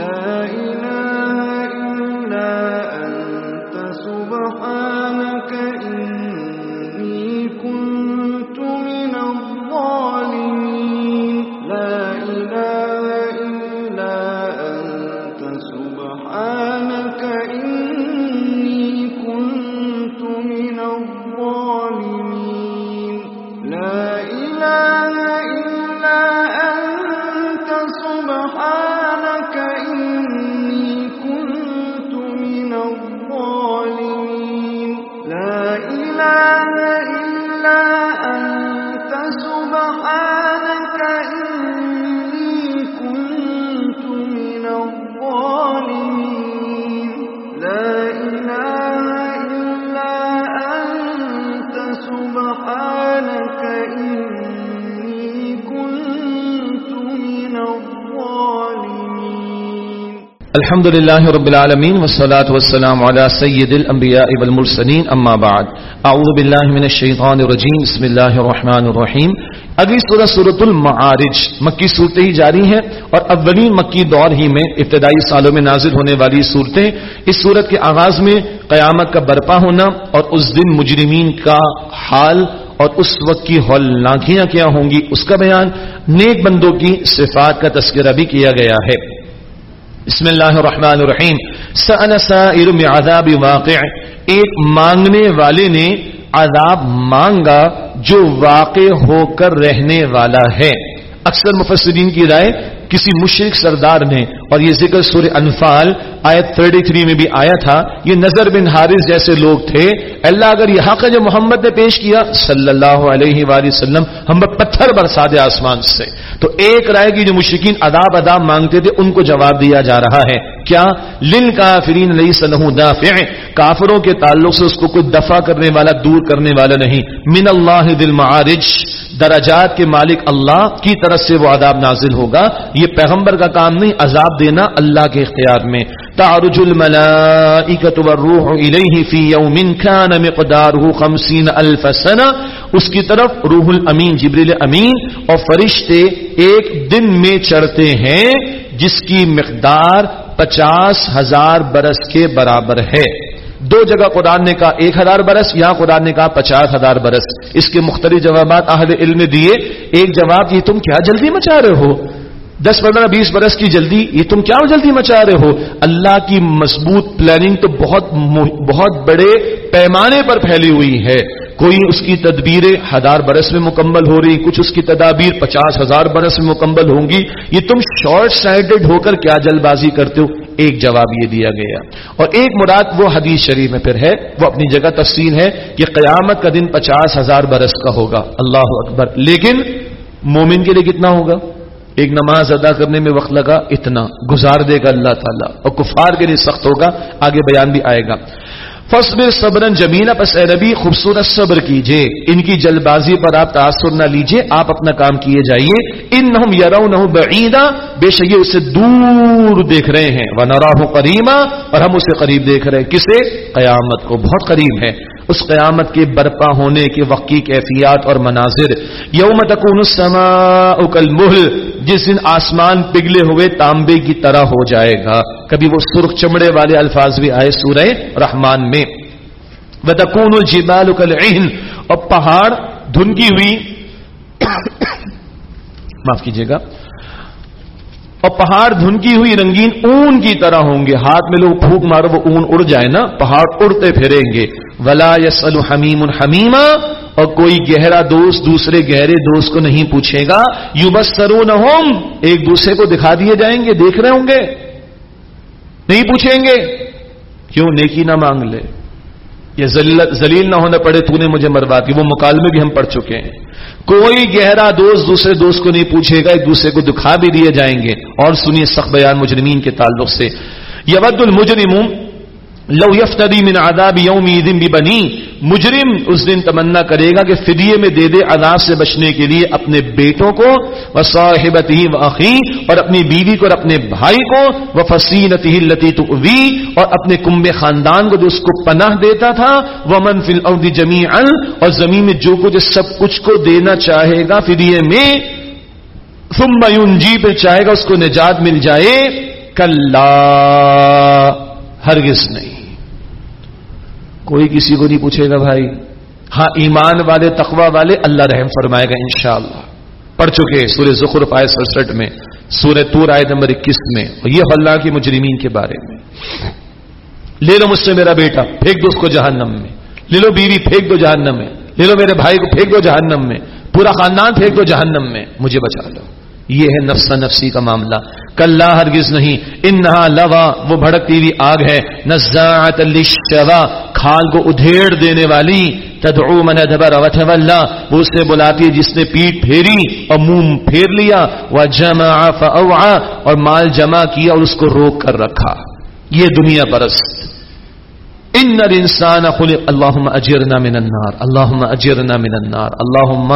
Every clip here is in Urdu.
لا لله رب العالمين والصلاة والسلام على سيد الأنبياء والمرسلين أما بعد. أعوذ بالله من الشيطان الرجيم بسم الله الرحمن الرحيم اگلی سورہ سورت المعارج، مکی صورتیں ہی جاری ہیں اور اولین مکی دور ہی میں ابتدائی سالوں میں نازل ہونے والی صورتیں اس صورت کے آغاز میں قیامت کا برپا ہونا اور اس دن مجرمین کا حال اور اس وقت کی ہولناکیاں کیا ہوں گی، اس کا بیان نیک بندوں کی صفات کا تذکرہ بھی کیا گیا ہے۔ بسم اللہ الرحمن الرحیم۔ سأل سائر بعذاب واقع۔ ایک مانگنے والے نے عذاب مانگا جو واقع ہو کر رہنے والا ہے۔ اکثر مفسرین کی رائے، کسی مشرک سردار نے اور یہ ذکر سور انفال آیت 33 میں بھی آیا تھا۔ یہ نظر بن حارث جیسے لوگ تھے۔ اللہ اگر یہ حق ہے جو محمد نے پیش کیا، صلی اللہ علیہ وآلہ وسلم، ہم پر پتھر برسا دے آسمان سے۔ تو ایک رائے کی جو مشرقین عذاب عذاب مانگتے تھے، ان کو جواب دیا جا رہا ہے۔ کیا؟ لن کافرین علیہ سنہ دافع۔ کافروں کے تعلق سے اس کو کوئی دفع کرنے والا، دور کرنے والا نہیں۔ من اللہ دل معارج درجات کے مالک اللہ کی طرف سے وہ عذاب نازل ہوگا۔ یہ پیغمبر کا کام نہیں، عذاب دینا اللہ کے اختیار میں۔ تعرج الملائکۃ والروح الیہ فی یوم کان مقدارہ 50 الف سنہ۔ اس کی طرف روح الامین، جبریل امین اور فرشتے ایک دن میں چڑھتے ہیں، جس کی مقدار پچاس ہزار برس کے برابر ہے۔ دو جگہ قرآن نے کہا ایک ہزار برس، یہاں قرآن نے کہا پچاس ہزار برس۔ اس کے مختلف جوابات اہل علم دیے۔ ایک جواب یہ، تم کیا جلدی مچا رہے ہو؟ دس پندرہ بیس برس کی جلدی، یہ تم کیا جلدی مچا رہے ہو؟ اللہ کی مضبوط پلاننگ تو بہت بہت بڑے پیمانے پر پھیلی ہوئی ہے۔ کوئی اس کی تدبیریں ہزار برس میں مکمل ہو رہی، کچھ اس کی تدابیر پچاس ہزار برس میں مکمل ہوں گی۔ یہ تم شارٹ سائڈڈ ہو کر کیا جلد بازی کرتے ہو؟ ایک جواب یہ دیا گیا۔ اور ایک مراد وہ حدیث شریف میں پھر ہے، وہ اپنی جگہ تفصیل ہے کہ قیامت کا دن پچاس ہزار برس کا ہوگا۔ اللہ اکبر۔ لیکن مومن کے لیے کتنا ہوگا؟ ایک نماز ادا کرنے میں وقت لگا، اتنا۔ گزار دے گا اللہ تعالیٰ۔ اور کفار کے لیے سخت ہوگا، آگے بیان بھی آئے گا۔ فصبر صبرن جمینا پس اے نبی، خوبصورت صبر کیجیے۔ ان کی جلد بازی پر آپ تاثر نہ لیجیے، آپ اپنا کام کیے جائیے۔ ان نہ یرو نہ بعیدا، بے شک یہ اسے دور دیکھ رہے ہیں۔ وہ نراہ کریما اور ہم اسے قریب دیکھ رہے ہیں۔ کسے؟ قیامت کو، بہت قریب ہے۔ اس قیامت کے برپا ہونے کے وقت کی کیفیات اور مناظر. یوم تکون السماء کالمہل، جس دن آسمان پگھلے ہوئے تانبے کی طرح ہو جائے گا. کبھی وہ سرخ چمڑے والے الفاظ بھی آئے سورہ رحمان میں. وتکون الجبال کالعہن اور پہاڑ دھنکی ہوئی معاف کیجیے گا. اور پہاڑ دھنکی ہوئی رنگین اون کی طرح ہوں گے۔ ہاتھ میں لوگ پھوک مارو، وہ اون اڑ جائے نا۔ پہاڑ اڑتے پھریں گے۔ ولا یسل حمیم الحمیما اور کوئی گہرا دوست دوسرے گہرے دوست کو نہیں پوچھے گا۔ یو بس سرو ایک دوسرے کو دکھا دیے جائیں گے، دیکھ رہے ہوں گے۔ نہیں پوچھیں گے۔ کیوں نیکی نہ مانگ لے؟ یہ زلیل نہ ہونا پڑے، تو نے مجھے مروا دی۔ وہ مکالمے بھی ہم پڑھ چکے ہیں۔ کوئی گہرا دوست دوسرے دوست کو نہیں پوچھے گا، ایک دوسرے کو دکھا بھی دیے جائیں گے۔ اور سنیے سخت بیان مجرمین کے تعلق سے۔ یود المجرم لو یفتری من عذاب یوم دن بھی بنی مجرم اس دن تمنا کرے گا کہ فدیے میں دے دے عذاب سے بچنے کے لیے اپنے بیٹوں کو وہ صاحبت ہی وقی اور اپنی بیوی کو اور اپنے بھائی کو وہ فصیلت ہی لتی اور اپنے کمب خاندان کو جو اس کو پناہ دیتا تھا وہ منفل اودی جمی اور زمین میں جو کچھ، سب کچھ کو دینا چاہے گا فدیے میں، ثم ينجي پہ چاہے گا اس کو نجات مل جائے کل ہرگز نہیں۔ کوئی کسی کو نہیں پوچھے گا بھائی۔ ہاں ایمان والے، تقوی والے اللہ رحم فرمائے گا انشاءاللہ۔ پڑھ چکے سورہ زخرف آئے سڑسٹھ میں، سورہ تور آئے نمبر اکیس میں یہ اللہ کے مجرمین کے بارے میں۔ لے لو مجھ سے میرا بیٹا، پھینک دو اس کو جہنم میں۔ لے لو بیوی، پھینک دو جہنم میں۔ لے لو میرے بھائی کو، پھینک دو جہنم میں۔ پورا خاندان پھینک دو جہنم میں۔ مجھے بچا لو۔ یہ ہے نفسا نفسی کا معاملہ۔ کل ہرگز نہیں، انہا لوا، وہ بھڑکتی ہوئی آگ ہے۔ نزاعت للشوا، کھال کو ادھیڑ دینے والی۔ تدعو من ادبر وتولى وہ اسے بلاتی ہے جس نے پیٹ پھیری اور منہ پھیر لیا۔ وجمع فاوعى، اور مال جمع کیا اور اس کو روک کر رکھا۔ یہ دنیا پرست۔ ان الانسان خلق اللهم اجرنا من النار. اللهم اجرنا من النار. اللهم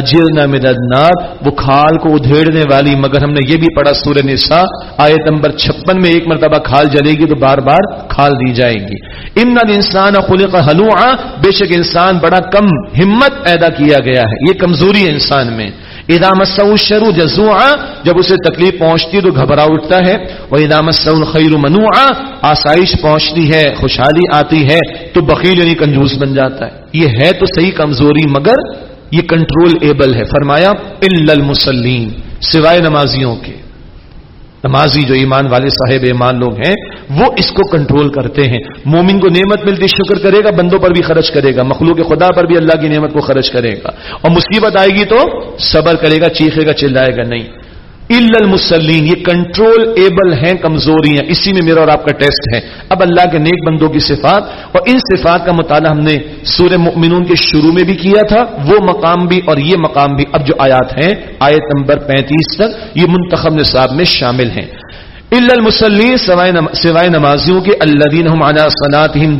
اجرنا من النار. وہ کھال کو ادھیڑنے والی، مگر ہم نے یہ بھی پڑھا سورہ نساء، آیت نمبر 56 میں ایک مرتبہ کھال جلے گی تو بار بار کھال دی جائے گی. ان الانسان خلق هلوعا بے شک انسان بڑا کم ہمت پیدا کیا گیا ہے. یہ کمزوری ہے انسان میں. ادام شروع جزو جب اسے تکلیف پہنچتی تو گھبرا اٹھتا ہے وہ ادام خیر منوع آسائش پہنچتی ہے، خوشحالی آتی ہے، تو بخیل یعنی کنجوس بن جاتا ہے۔ یہ ہے تو صحیح کمزوری، مگر یہ کنٹرول ایبل ہے۔ فرمایا المسلیم سوائے نمازیوں کے۔ نمازی جو ایمان والے صاحب ایمان لوگ ہیں، وہ اس کو کنٹرول کرتے ہیں۔ مومن کو نعمت ملتی، شکر کرے گا، بندوں پر بھی خرچ کرے گا، مخلوق خدا پر بھی اللہ کی نعمت کو خرچ کرے گا۔ اور مصیبت آئے گی تو صبر کرے گا، چیخے گا، چلائے گا، نہیں۔ المسلین یہ کنٹرول ایبل ہیں، کمزوری ہیں۔ اسی میں میرا اور آپ کا ٹیسٹ ہے۔ اب اللہ کے نیک بندوں کی صفات، اور ان صفات کا مطالعہ ہم نے سورہ مؤمنون کے شروع میں بھی کیا تھا۔ وہ مقام بھی اور یہ مقام بھی اب جو آیات ہیں، آیت نمبر پینتیس تک، یہ منتخب نصاب میں شامل ہیں۔ المسلین سوائے نمازیوں کے اللہ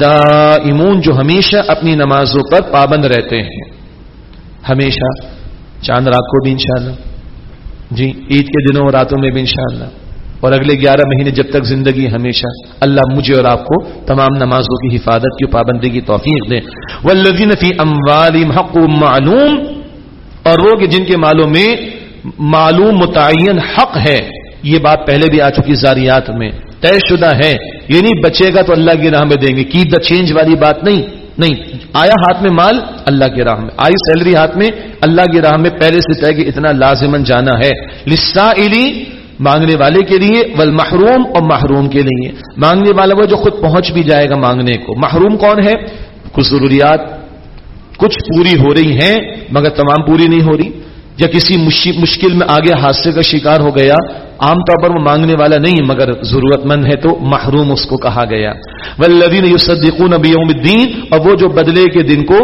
دا امون جو ہمیشہ اپنی نمازوں پر پابند رہتے ہیں۔ ہمیشہ، چاند رات کو بھی انشاءاللہ۔ جی عید کے دنوں اور راتوں میں بھی انشاءاللہ۔ اور اگلے گیارہ مہینے جب تک زندگی ہمیشہ، اللہ مجھے اور آپ کو تمام نمازوں کی حفاظت کی پابندی کی توفیق دے۔ والذین فی اموالہم حق معلوم۔ اور وہ کہ جن کے مالوں میں معلوم، متعین حق ہے، یہ بات پہلے بھی آ چکی زاریات میں۔ طے شدہ ہے یہ نہیں بچے گا تو اللہ کی راہ میں دیں گے۔ کیپ دا چینج والی بات نہیں۔ نہیں، آیا ہاتھ میں مال، اللہ کی راہ میں۔ آئی سیلری ہاتھ میں، اللہ کی راہ میں پہلے سے طے کہ اتنا لازمن جانا ہے۔ لسا مانگنے والے کے لیے ول محروم اور محروم کے لیے۔ مانگنے والا وہ جو خود پہنچ بھی جائے گا مانگنے کو۔ محروم کون ہے؟ کچھ ضروریات کچھ پوری ہو رہی ہیں، مگر تمام پوری نہیں ہو رہی۔ یا کسی مشکل میں آگے حادثے کا شکار ہو گیا، عام طور پر وہ مانگنے والا نہیں، مگر ضرورت مند ہے تو محروم اس کو کہا گیا۔ ولدین یوسدیقون بیوم الدین اور وہ جو بدلے کے دن کو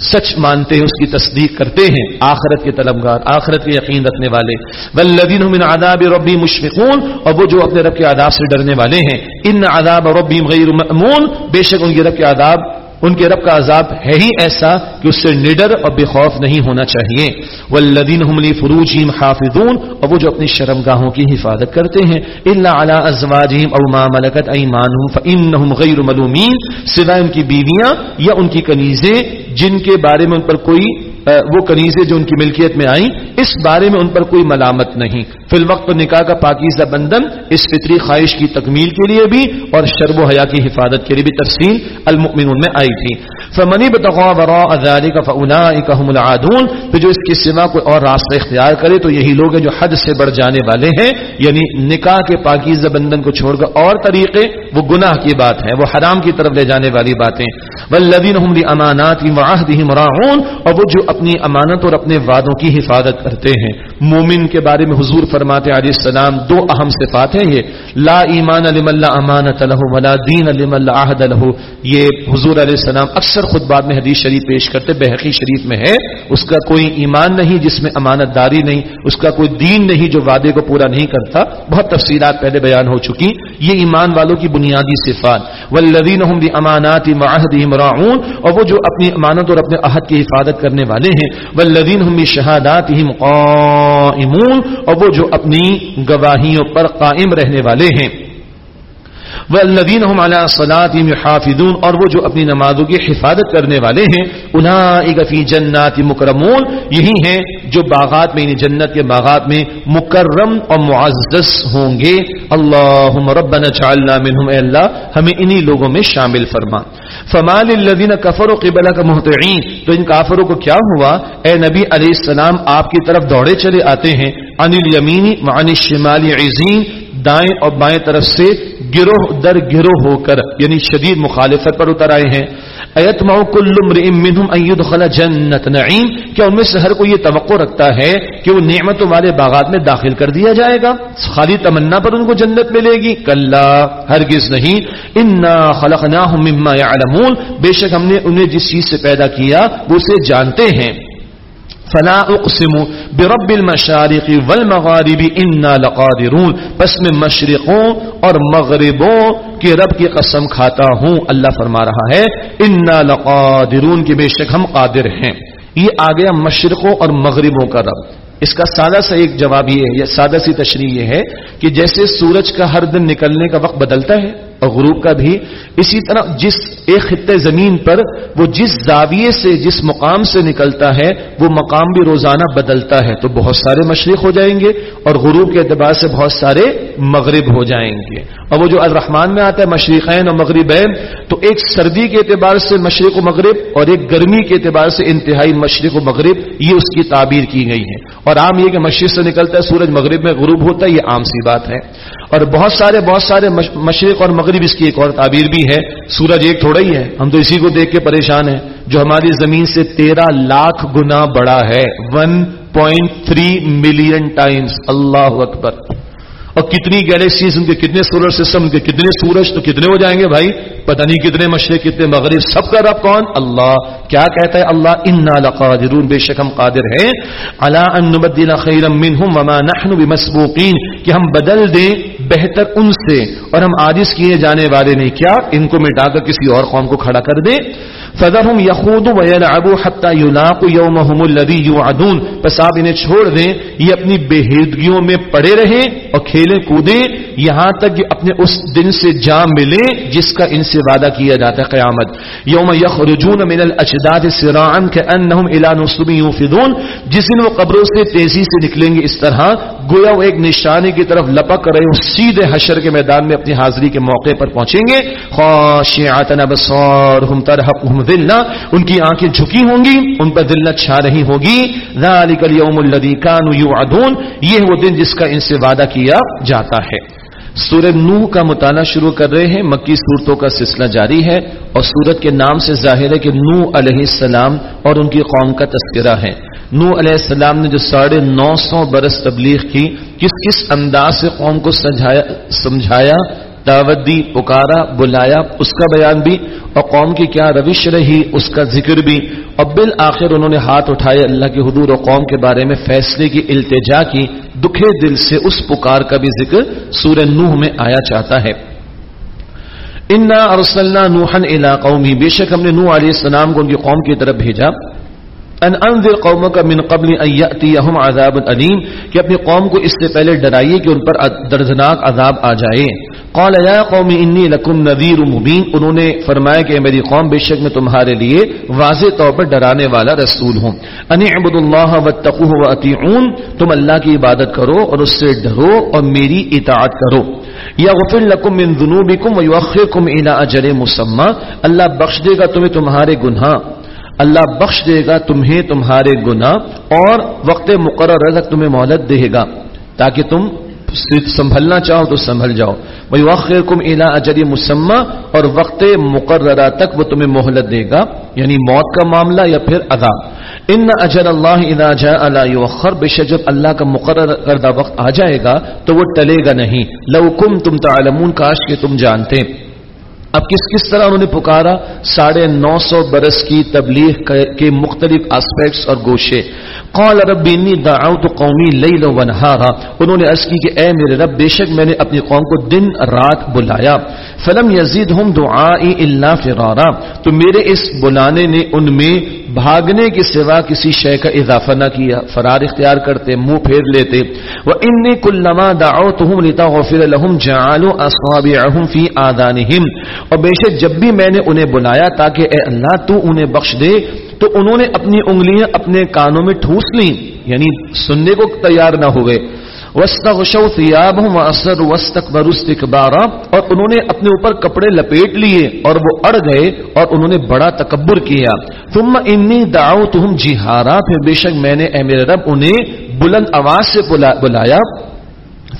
سچ مانتے ہیں، اس کی تصدیق کرتے ہیں، آخرت کے طلبگار، آخرت کے یقین رکھنے والے۔ ولدین من عذاب ربی مشفقون، اور وہ جو اپنے رب کے عذاب سے ڈرنے والے ہیں۔ ان عذاب ربی غیر مأمون، بے شک ان کے رب کے عذاب ان کے رب کا عذاب ہے ہی ایسا کہ اس سے نڈر اور بے خوف نہیں ہونا چاہیے۔ والذین هم لفروجهم حافظون اور وہ جو اپنی شرمگاہوں کی حفاظت کرتے ہیں۔ الا علی ازواجهم او ما ملکت ایمانهم فانهم غیر ملومین سوائے ان کی بیویاں یا ان کی کنیزیں جن کے بارے میں ان پر کوئی وہ کنیزیں جو ان کی ملکیت میں آئیں، اس بارے میں ان پر کوئی ملامت نہیں۔ فی الوقت نکاح کا پاکیزہ بندن اس فطری خواہش کی تکمیل کے لیے بھی اور شرب و حیا کی حفاظت کے لیے بھی تفصیل المؤمنون میں آئی تھی۔ فمنی بتغوا وراء ذلك فاولئك هم العادون۔ تو جو اس کے سوا کوئی اور راستہ اختیار کرے، تو یہی لوگ ہیں جو حد سے بڑھ جانے والے ہیں۔ یعنی نکاح کے پاکیزہ بندن کو چھوڑ کر اور طریقے، وہ گناہ کی بات ہے، وہ حرام کی طرف لے جانے والی باتیں۔ والذین هم لاماناتهم وعهدهم راعون۔ اور وہ جو اپنی امانت اور اپنے وعدوں کی حفاظت کرتے ہیں۔ مومن کے بارے میں حضور فرماتے علیہ السلام، دو اہم صفات ہیں یہ۔ لا ایمان اللہ امانت له ولا دین اللہ عہد له۔ یہ حضور علیہ السلام اکثر خود بعد میں حدیث شریف پیش کرتے، بحقی شریف میں ہے۔ اس کا کوئی ایمان نہیں جس میں امانت داری نہیں، اس کا کوئی دین نہیں جو وعدے کو پورا نہیں کرتا۔ بہت تفصیلات پہلے بیان ہو چکی۔ یہ ایمان والوں کی بنیادی صفات۔ والذین هم بامانات معهدهم راعون۔ اور وہ جو اپنی امانت اور اپنے عہد کی حفاظت کرنے والے ہیں. والذین ہم بشهاداتهم قائمون اور وہ جو اپنی گواہیوں پر قائم رہنے والے ہیں. والذین هم علی صلاتهم اور وہ جو اپنی نمازوں کی حفاظت کرنے والے ہیں اولئک فی جنات مکرمون، یہی ہیں جو باغات میں یعنی جنت کے باغات میں مکرم اور معزز ہوں گے۔ اللهم ربنا اجعلنا منهم اے اللہ، ہمیں انہی لوگوں میں شامل فرما۔ فمال الذین کفروا قبلک مهطعين تو ان کافروں کو کیا ہوا؟ اے نبی علیہ السلام، آپ کی طرف دوڑے چلے آتے ہیں۔ عن الیمین وعن الشمال عزین دائیں اور بائیں طرف سے گروہ در گروہ ہو کر یعنی شدید مخالفت پر اتر آئے ہیں۔ ایتمع کل منہم جنت نعیم، کیا ان میں سے ہر کوئی یہ توقع رکھتا ہے کہ وہ نعمتوں والے باغات میں داخل کر دیا جائے گا؟ خالی تمنا پر ان کو جنت ملے گی؟ کلا، ہرگز نہیں۔ انا خلقناہم مما بے شک ہم نے انہیں جس چیز سے پیدا کیا، وہ اسے جانتے ہیں۔ فلا اقسم برب المشارق والمغارب انا لقادرون. پس میں مشرقوں اور مغربوں کے رب کی قسم کھاتا ہوں، اللہ فرما رہا ہے انا لقادرون کے بے شک ہم قادر ہیں۔ یہ آ گیا مشرقوں اور مغربوں کا رب۔ اس کا سادہ سا ایک جواب یہ ہے سادہ سی تشریح یہ ہے کہ جیسے سورج کا ہر دن نکلنے کا وقت بدلتا ہے اور غروب کا بھی، اسی طرح جس ایک خطے زمین پر، وہ جس زاویے سے، جس مقام سے نکلتا ہے، وہ مقام بھی روزانہ بدلتا ہے۔ تو بہت سارے مشرق ہو جائیں گے اور غروب کے اعتبار سے بہت سارے مغرب ہو جائیں گے۔ اور وہ جو الرحمان میں آتا ہے، مشرقین اور مغربین، تو ایک سردی کے اعتبار سے مشرق و مغرب اور ایک گرمی کے اعتبار سے انتہائی مشرق و مغرب، یہ اس کی تعبیر کی گئی ہے۔ اور عام یہ کہ مشرق سے نکلتا ہے، سورج مغرب میں غروب ہوتا ہے، یہ عام سی بات ہے۔ اور بہت سارے بہت سارے مشرق اور مغرب اس کی ایک اور تعبیر بھی ہے، سورج ایک تھوڑا ہی ہے۔ ہم تو اسی کو دیکھ کے پریشان ہیں۔ جو ہماری زمین سے تیرہ لاکھ گنا بڑا ہے one point three million times اللہ اکبر۔ اور کتنی گیلیکسیز ان کے کتنے سولر سسٹم ان کے کتنے سورج، تو کتنے ہو جائیں گے بھائی؟ پتہ نہیں کتنے مشرق، کتنے مغرب، سب کا رب کون؟ اللہ۔ کیا کہتا ہے اللہ؟ انا لقادرون۔ بے شک ہم قادر ہیں۔ اللہ ان نبدل خیرا منهم وما نحن بمسبوقین کہ ہم بدل دیں بہتر ان سے۔ اور ہم عاجز کیے جانے والے نہیں۔ کیا ان کو مٹا کر کسی اور قوم کو کھڑا کر دیں؟ فذرهم يخوضوا ويلعبوا حتى يلاقوا يومهم الذي يوعدون۔ پس آپ انہیں چھوڑ دیں۔ یہ اپنی بےحدگیوں میں پڑے رہیں اور کھیلیں کودیں یہاں تک کہ اپنے اس دن سے جام ملے جس کا ان سے وعدہ کیا جاتا ہے قیامت۔ یوم یخرجون من الاجداد سراعا كانهم الى نصب يوفدون جس دن وہ قبروں سے تیزی سے نکلیں گے اس طرح، گویا وہ ایک نشانے کی طرف لپک رہے ہوں، سیدھے حشر کے میدان میں اپنی حاضری کے موقع پر پہنچیں گے۔ خاشعۃ ابصارهم ترهقهم ذلہ ان کی آنکھیں جھکی ہوں گی، ان پر ذلت چھا رہی ہوگی۔ ذالک اليوم الذي كانوا يوعدون۔ یہ وہ دن جس کا ان سے وعدہ کیا جاتا ہے۔ سورہ نوح کا مطالعہ شروع کر رہے ہیں، مکی صورتوں کا سلسلہ جاری ہے اور سورت کے نام سے ظاہر ہے کہ نوح علیہ السلام اور ان کی قوم کا تذکرہ ہے۔ نوح علیہ السلام نے جو ساڑھے نو سو برس تبلیغ کی، کس کس انداز سے قوم کو سمجھایا دعوت دی، پکارا، بلایا، اس کا بیان بھی، اور قوم کی کیا روش رہی، اس کا ذکر بھی۔ اور بالآخر انہوں نے ہاتھ اٹھائے اللہ کے حضور اور قوم کے بارے میں فیصلے کی، التجا کی، دکھے دل سے اس پکار کا بھی ذکر سورہ نوح میں آیا چاہتا ہے۔ انا ارسلنا نوحا الى قومی بے شک ہم نے نوح علیہ السلام کو ان کی قوم کی طرف بھیجا۔ ان انذر قومك من قبل ان ياتيهم عذاب اليم کہ اپنی قوم کو اس سے پہلے ڈرائیے کہ ان پر دردناک عذاب آ جائے۔ قال يا قوم انی لكم نذير مبين انہوں نے فرمایا کہ میری قوم، بے شک میں تمہارے لیے واضح طور پر ڈرانے والا رسول ہوں۔ ان اعبدوا الله واتقوه واطيعون تم اللہ کی عبادت کرو اور اس سے ڈرو اور میری اطاعت کرو۔ یغفر لكم من ذنوبكم ويؤخركم الى اجل مسمى اللہ بخش دے گا تمہیں تمہارے گناہ۔ اللہ بخش دے گا تمہیں تمہارے گنا اور وقت مقرر تک تمہیں مہلت دے گا تاکہ تم سنبھلنا چاہو تو سنبھل جاؤ۔ وہی وقت کم الا اجری مسمہ اور وقت مقررہ تک وہ تمہیں مہلت دے گا یعنی موت کا معاملہ یا پھر ادا ان اجر اللہ ادا جا اللہ بے جب اللہ کا مقرر کردہ وقت آ جائے گا تو وہ ٹلے گا نہیں۔ لو کم تم تعلمون، کاش کے تم جانتے۔ اب کس کس طرح انہوں نے پکارا؟ ساڑھے نو سو برس کی تبلیغ کے مختلف آسپیکٹس اور گوشے۔ قال رب انی دعوت قومی لیل و نہارا۔ انہوں نے عرض کی کہ اے میرے رب، بے شک میں نے اپنی قوم کو دن رات بلایا۔ فلم یزیدہم دعائی الا فرارا۔ تو میرے اس بلانے نے ان میں بھاگنے کے سوا کسی شے کا اضافہ نہ کیا، فرار اختیار کرتے، منہ پھیر لیتے۔ وہ ان کلما دعوتهم لتغفر لهم جعلوا اصابعهم في آذانهم۔ اور بے شک جب بھی میں نے انہیں بلایا تاکہ اے اللہ تو انہیں بخش دے، تو انہوں نے اپنی انگلیاں اپنے کانوں میں ٹھوس لیں یعنی سننے کو تیار نہ ہوئے۔ وسطو ثیاب ہوں اثر واستكبروا استكبارا اور انہوں نے اپنے اوپر کپڑے لپیٹ لیے اور وہ اڑ گئے اور انہوں نے بڑا تکبر کیا۔ تم انی داؤ تم جہارا، پھر بے شک میں نے اے میرے رب انہیں بلند آواز سے بلایا۔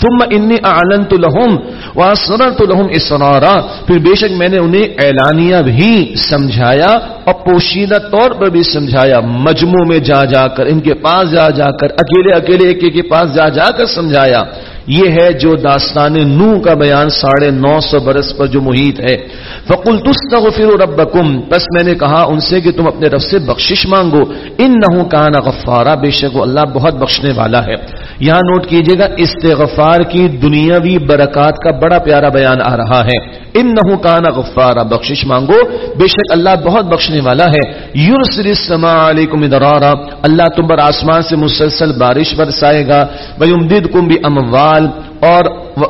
ثم انی اعلنت لهم واسررت لهم اسرارا۔ پھر بے شک میں نے انہیں اعلانیہ بھی سمجھایا اور پوشیدہ طور پر بھی سمجھایا۔ مجموع میں جا جا کر، ان کے پاس جا جا کر، اکیلے اکیلے ایک کے پاس جا جا کر سمجھایا۔ یہ ہے جو داستان نو کا بیان ساڑھے نو سو برس پر جو محیط ہے۔ فکل تستغفروا ربکم بس میں نے کہا ان سے کہ تم اپنے رب سے بخشش مانگو۔ ان نہ کان غفارا۔ بے شک وہ اللہ بہت بخشنے والا ہے۔ یہاں نوٹ کیجیے گا، استغفار کی دنیاوی برکات کا بڑا پیارا بیان آ رہا ہے۔ ان نہ کان غفارا۔ بخشش مانگو، بے شک اللہ بہت بخشنے والا ہے۔ یورسل السماء علیکم ادرارا۔ اللہ تم پر آسمان سے مسلسل بارش برسائے گا۔ ویمددکم باموال مال اور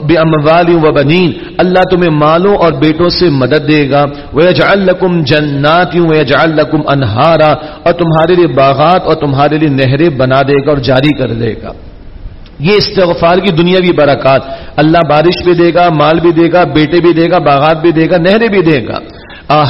بے اموال و بنین۔ اللہ تمہیں مالوں اور بیٹوں سے مدد دے گا۔ وَيَجْعَلْ لَكُمْ جَنَّاتٍ وَيَجْعَلْ لَكُمْ أَنْهَارًا اور تمہارے لیے باغات اور تمہارے لیے نہریں بنا دے گا اور جاری کر دے گا۔ یہ استغفار کی دنیا بھی برکات۔ اللہ بارش بھی دے گا، مال بھی دے گا، بیٹے بھی دے گا، باغات بھی دے گا، نہریں بھی دے گا۔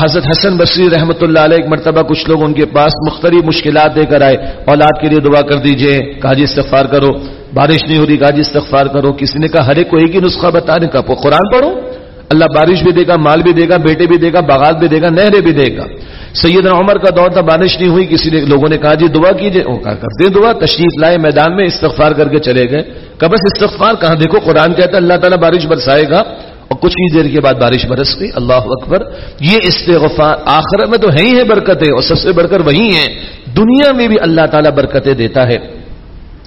حضرت حسن بصری رحمۃ اللہ علیہ ایک مرتبہ کچھ لوگ ان کے پاس مختلف مشکلات دے کر آئے۔ اولاد کے لیے دعا کر دیجیے، کہا جی استغفار کرو۔ بارش نہیں ہو رہی، کہا جی استغفار کرو۔ کسی نے کہا، ہر ایک کو ایک ہی نسخہ بتا دیں کا، قرآن پڑھو۔ اللہ بارش بھی دے گا، مال بھی دے گا، بیٹے بھی دے گا باغات بھی دے گا، نہریں بھی دے گا۔ سید عمر کا دور تھا، بارش نہیں ہوئی، کسی نے لوگوں نے کہا جی دعا کیجیے کرتے دعا، تشریف لائے، میدان میں استغفار کر کے چلے گئے۔ کبس استغفار، کہاں دیکھو، قرآن کہتا ہے، اللہ تعالیٰ بارش برسائے گا۔ اور کچھ ہی دیر کے بعد بارش برس گئی۔ اللہ اکبر، یہ استغفار آخر میں تو ہے ہی ہے برکتیں، اور سب سے بڑھ کر وہی ہیں۔ دنیا میں بھی اللہ تعالیٰ برکتیں دیتا ہے۔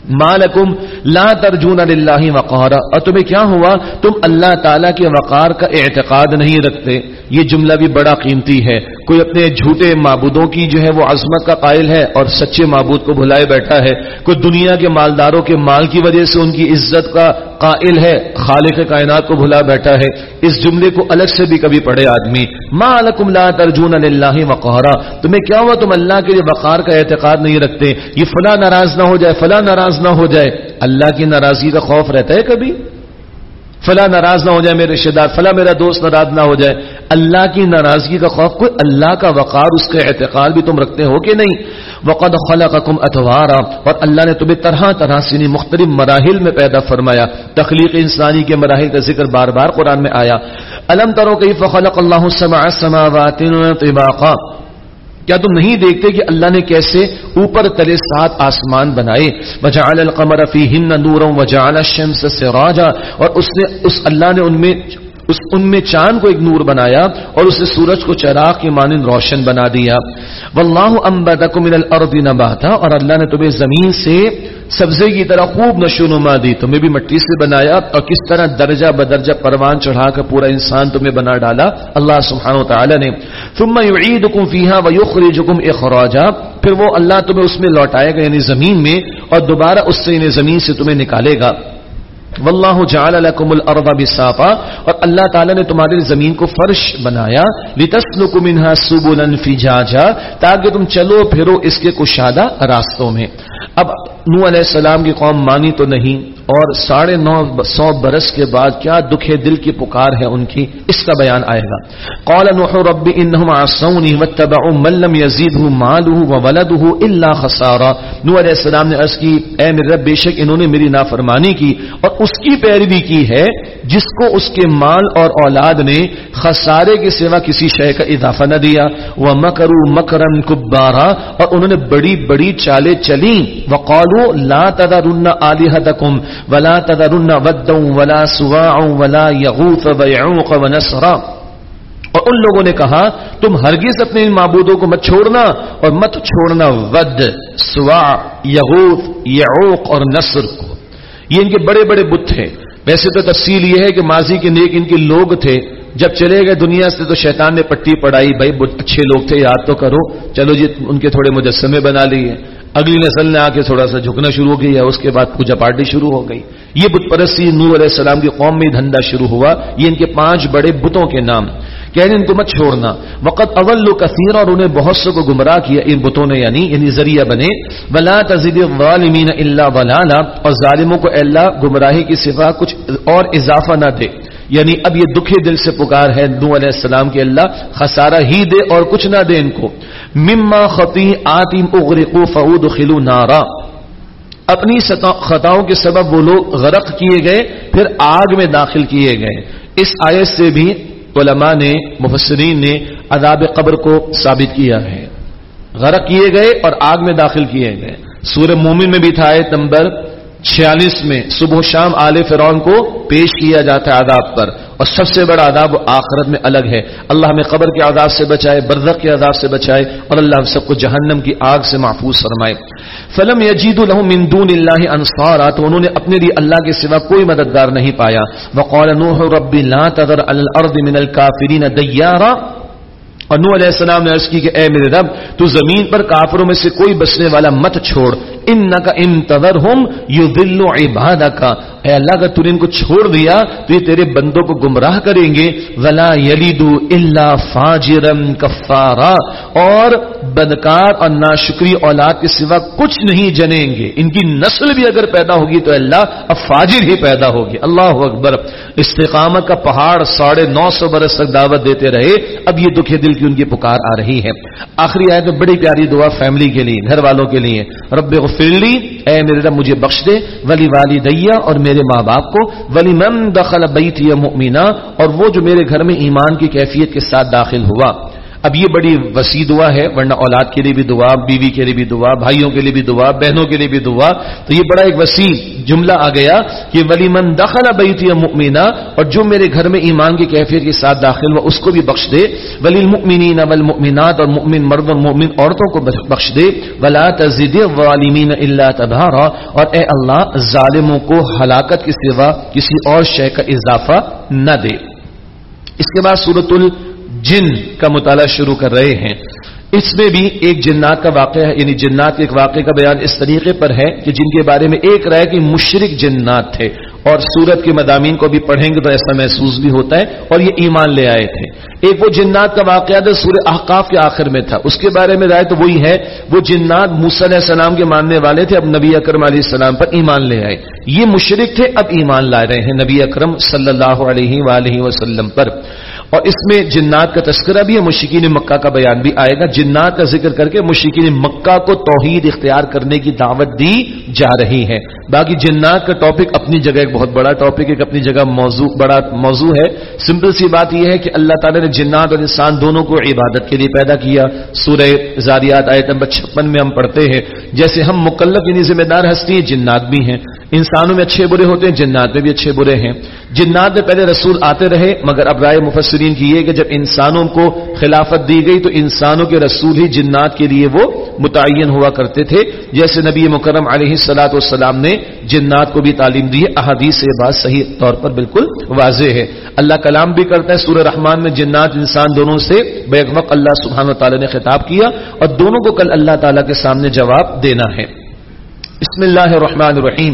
مالکم لا ترجون للہ وقارا۔ اور تمہیں کیا ہوا؟ تم اللہ تعالیٰ کے وقار کا اعتقاد نہیں رکھتے۔ یہ جملہ بھی بڑا قیمتی ہے۔ کوئی اپنے جھوٹے معبودوں کی جو ہے وہ عظمت کا قائل ہے اور سچے معبود کو بھلائے بیٹھا ہے، کوئی دنیا کے مالداروں کے مال کی وجہ سے ان کی عزت کا قائل ہے، خالق کائنات کو بھلا بیٹھا ہے۔ اس جملے کو الگ سے بھی کبھی پڑھے آدمی۔ مالکم لا ترجون للہ وقارا۔ تمہیں کیا ہوا؟ تم اللہ کے لیے وقار کا اعتقاد نہیں رکھتے۔ یہ فلاں ناراض نہ ہو جائے، فلاں ناراض نہ ہو جائے۔ اللہ کی ناراضگی کا خوف رہتا ہے کبھی؟ فلاں ناراض نہ ہو جائے میرے رشتے دار، فلاں میرا دوست ناراض نہ ہو جائے۔ اللہ کی ناراضگی کا خوف کوئی اللہ کا وقار اس کا اعتقاد بھی تم رکھتے ہو کہ نہیں؟ وقد خلقکم اتوارا اور اللہ نے تمہیں طرح طرح سے یعنی مختلف مراحل میں پیدا فرمایا۔ تخلیق انسانی کے مراحل کا ذکر بار بار قرآن میں آیا۔ الم ترو کیف خلق اللہ سبع سماوات طباقا؟ کیا تم نہیں دیکھتے کہ اللہ نے کیسے اوپر تلے سات آسمان بنائے؟ وجعل القمر فیہن نورا وجعل الشمس سراجا اور اس نے، اس اللہ نے ان میں اس ان میں چاند کو ایک نور بنایا اور اسے سورج کو چراغ کی مانند روشن بنا دیا۔ واللہ انبتکم من الارض نباتا اور اللہ نے تمہیں زمین سے سبزے کی طرح خوب نشو نما دی۔ تمہیں بھی مٹی سے بنایا اور کس طرح درجہ بدرجہ پروان چڑھا کر پورا انسان تمہیں بنا ڈالا۔ اللہ سبحانہ و تعالی نے ثم یعیدکم فیہا ویخرجکم اخراجا۔ پھر وہ اللہ تمہیں اس میں لوٹائے گا یعنی زمین میں، اور دوبارہ اس سے یعنی زمین سے تمہیں نکالے گا۔ واللہ جعل لکم الارض بساطا، اور اللہ تعالی نے تمہاری زمین کو فرش بنایا لتسلکوا منها سبلا فجاجا، تاکہ تم چلو پھرو اس کے کشادہ راستوں میں۔ اب نو علیہ السلام کی قوم مانی تو نہیں اور ساڑھے نو سو برس کے بعد کیا دکھے دل کی پکار ہے ان کی؟ اس کا بیان آئے گا۔ قال نوح رب انہم عصونی واتبعوا من لم يزيده ماله وولده الا خسارا۔ نو علیہ السلام نے عرض کی، اے میرے رب، بے شک انہوں نے میری نافرمانی کی اور اس کی پیروی کی ہے جس کو اس کے مال اور اولاد نے خسارے کے سوا کسی شے کا اضافہ نہ دیا۔ ومکروا مکرا کبارا۔ اور انہوں نے بڑی بڑی چالیں چلیں۔ وقالوا لا تذرن الہتکم ولا تذرن ودا ولا سواع ولا يغوث ويعوق ونسرا۔ اور ان لوگوں نے کہا، تم ہرگز اپنے ان معبودوں کو مت چھوڑنا اور مت چھوڑنا ود سوا یغوث، یعوق اور نصر کو۔ یہ ان کے بڑے بڑے بت تھے ویسے تو تفصیل یہ ہے کہ ماضی کے نیک ان کے لوگ تھے۔ جب چلے گئے دنیا سے تو شیطان نے پٹی پڑائی، بھائی اچھے لوگ تھے، یاد تو کرو۔ چلو جی ان کے تھوڑے مجسمے بنا لیے۔ اگلی نسل نے آ کے تھوڑا سا جھکنا شروع ہو گئی ہے اس کے بعد پوجا پارٹی شروع ہو گئی۔ یہ بت پرستی نور علیہ السلام کی قوم میں دھندا شروع ہوا۔ یہ ان کے پانچ بڑے بتوں کے نام۔ کہ ان کو مت چھوڑنا۔ وقت اول کثیر اور انہیں بہت سے کو گمراہ کیا ان بتوں نے یعنی یعنی ذریعہ بنے۔ ولا تزید الظالمین الا ولالا اور ظالموں کو اللہ گمراہی کی سوا کچھ اور اضافہ نہ دے۔ یعنی اب یہ دکھے دل سے پکار ہے نو علیہ السلام کے اللہ، خسارہ ہی دے اور کچھ نہ دے ان کو۔ مما خطی آتیم اغرقو فعود خلو نارا۔ اپنی خطاؤں کے سبب وہ لوگ غرق کیے گئے، پھر آگ میں داخل کیے گئے۔ اس آیت سے بھی علماء نے مفسرین نے عذاب قبر کو ثابت کیا ہے۔ غرق کیے گئے اور آگ میں داخل کیے گئے۔ سورہ مومن میں بھی تھا آیت نمبر چھیالیس میں صبح و شام آل فرعون کو پیش کیا جاتا ہے عذاب پر۔ اور سب سے بڑا عذاب آخرت میں الگ ہے۔ اللہ ہمیں قبر کے عذاب سے بچائے، برزخ کے عذاب سے بچائے، اور اللہ ہم سب کو جہنم کی آگ سے محفوظ فرمائے۔ فلم یجید الحم من دون اللہ انصارا تو انہوں نے اپنے لیے اللہ کے سوا کوئی مددگار نہیں پایا۔ وقال نوح رب لا تذر الارض من الكافرین دیارا اور نو علیہ السلام نے عرض کی کہ اے میرے رب، تو زمین پر کافروں میں سے کوئی بسنے والا مت چھوڑ۔ ان کا انتظر ہوں یو دل عبادہ کا اے اللہ کا تون ان کو چھوڑ دیا، تو یہ تیرے بندوں کو گمراہ کریں گے۔ ولا یلیدو الا فاجرم کفارا۔ اور بدکار اور ناشکری اولاد کے سوا کچھ نہیں جنیں گے۔ ان کی نسل بھی اگر پیدا ہوگی تو اللہ، اب فاجر ہی پیدا ہوگی۔ اللہ اکبر۔ استقامت کا پہاڑ ساڑھے نو سو برس تک دعوت دیتے رہے۔ اب یہ دکھے دل کی کی ان کی پکار آ رہی ہے۔ آخری آئے تو بڑی پیاری دعا فیملی کے لیے، گھر والوں کے لیے۔ رب غفرلی اے میرے رب مجھے بخش دے، ولی والی اور میرے ماں باپ کو، ولی من دخل بیتی مؤمنہ اور وہ جو میرے گھر میں ایمان کی کیفیت کے ساتھ داخل ہوا۔ اب یہ بڑی وسیع دعا ہے، ورنہ اولاد کے لیے بھی دعا، بیوی کے لیے بھی دعا، بھائیوں کے لیے بھی دعا، بہنوں کے لیے بھی دعا۔ تو یہ بڑا ایک وسیع جملہ آ گیا کہ ولی من دخل بیتی مؤمنہ اور جو میرے گھر میں ایمان کی کیفیت کے ساتھ داخل ہوا، اس کو بھی بخش دے۔ ولی المؤمنین والمؤمنات، اور مؤمن مرد اور مؤمن عورتوں کو بخش دے۔ ولا تزد الظالمین الا تبارا اور اے اللہ، ظالموں کو ہلاکت کے سوا کسی اور شے کا اضافہ نہ دے۔ اس کے بعد سورت ال جن کا مطالعہ شروع کر رہے ہیں۔ اس میں بھی ایک جنات کا واقعہ ہے یعنی جنات کے ایک واقعے کا بیان اس طریقے پر ہے کہ جن کے بارے میں ایک رائے کہ مشرق جنات تھے۔ اور سورت کے مدامین کو بھی پڑھیں گے تو ایسا محسوس بھی ہوتا ہے اور یہ ایمان لے آئے تھے۔ ایک وہ جنات کا واقعہ تھا سورہ احقاف کے آخر میں تھا، اس کے بارے میں رائے تو وہی ہے، وہ جنات موسی علیہ السلام کے ماننے والے تھے، اب نبی اکرم علیہ السلام پر ایمان لے آئے۔ یہ مشرق تھے، اب ایمان لا رہے ہیں نبی اکرم صلی اللہ علیہ وآلہ وسلم پر۔ اور اس میں جنات کا تذکرہ بھی ہے مشکین مکہ کا بیان بھی آئے گا۔ جنات کا ذکر کر کے مشکین مکہ کو توحید اختیار کرنے کی دعوت دی جا رہی ہے۔ باقی جنات کا ٹاپک اپنی جگہ ایک بہت بڑا ٹاپک ایک اپنی جگہ موضوع، بڑا موضوع ہے۔ سمپل سی بات یہ ہے کہ اللہ تعالیٰ نے جنات اور انسان دونوں کو عبادت کے لیے پیدا کیا۔ سورہ زاریات آیت نمبر چھپن میں ہم پڑھتے ہیں، جیسے ہم مکلف یعنی ذمہ دار ہستی ہیں جنات بھی ہیں۔ انسانوں میں اچھے برے ہوتے ہیں، جنات میں بھی اچھے برے ہیں۔ جنات میں پہلے رسول آتے رہے، مگر اب رائے مفسرین کی یہ کہ جب انسانوں کو خلافت دی گئی تو انسانوں کے رسول ہی جنات کے لیے وہ متعین ہوا کرتے تھے۔ جیسے نبی مکرم علیہ سلاۃ والسلام نے جنات کو بھی تعلیم دی ہے۔ احادیث سے بات صحیح طور پر بالکل واضح ہے۔ اللہ کلام بھی کرتا ہے، سورہ رحمان میں جنات، انسان دونوں سے بیک وقت اللہ سبحانہ و تعالیٰ نے خطاب کیا اور دونوں کو کل اللہ تعالیٰ کے سامنے جواب دینا ہے۔ بسم اللہ الرحمن الرحیم۔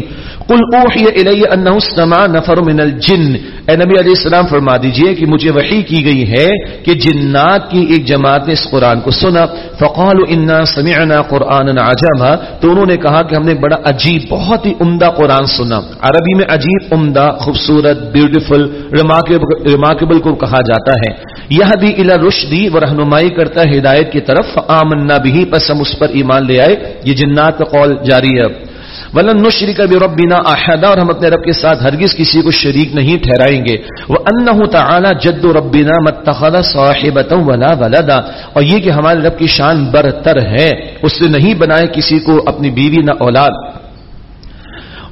قل اوحی الی انه استمع نفر من الجن۔ اے نبی علیہ السلام فرما دیجیے کہ مجھے وحی کی گئی ہے کہ جنات کی ایک جماعت نے اس قرآن کو سنا۔ فقالوا انا سمعنا قرانا عجبا۔ تو انہوں نے کہا کہ ہم نے بڑا عجیب، بہت ہی عمدہ قرآن سنا۔ عربی میں عجیب، عمدہ، خوبصورت بیوٹیفل ریمارکیبل کو کہا جاتا ہے۔ یہ بھی الا رشدی و رہنمائی کرتا ہے ہدایت کی طرف۔ آمنا بھی پس ہم اس پر ایمان لے آئے۔ یہ جنات کا قول جاری ہے۔ ولن نشری کا بھی رب بنا احدا، اور ہم اپنے رب کے ساتھ ہرگز کسی کو شریک نہیں ٹھہرائیں گے۔ وہ ان تعالی جد و ربینا متخلا صاحبتا ولا ولدا۔ اور یہ کہ ہمارے رب کی شان برتر ہے، اس سے نہیں بنائے کسی کو اپنی بیوی نہ اولاد۔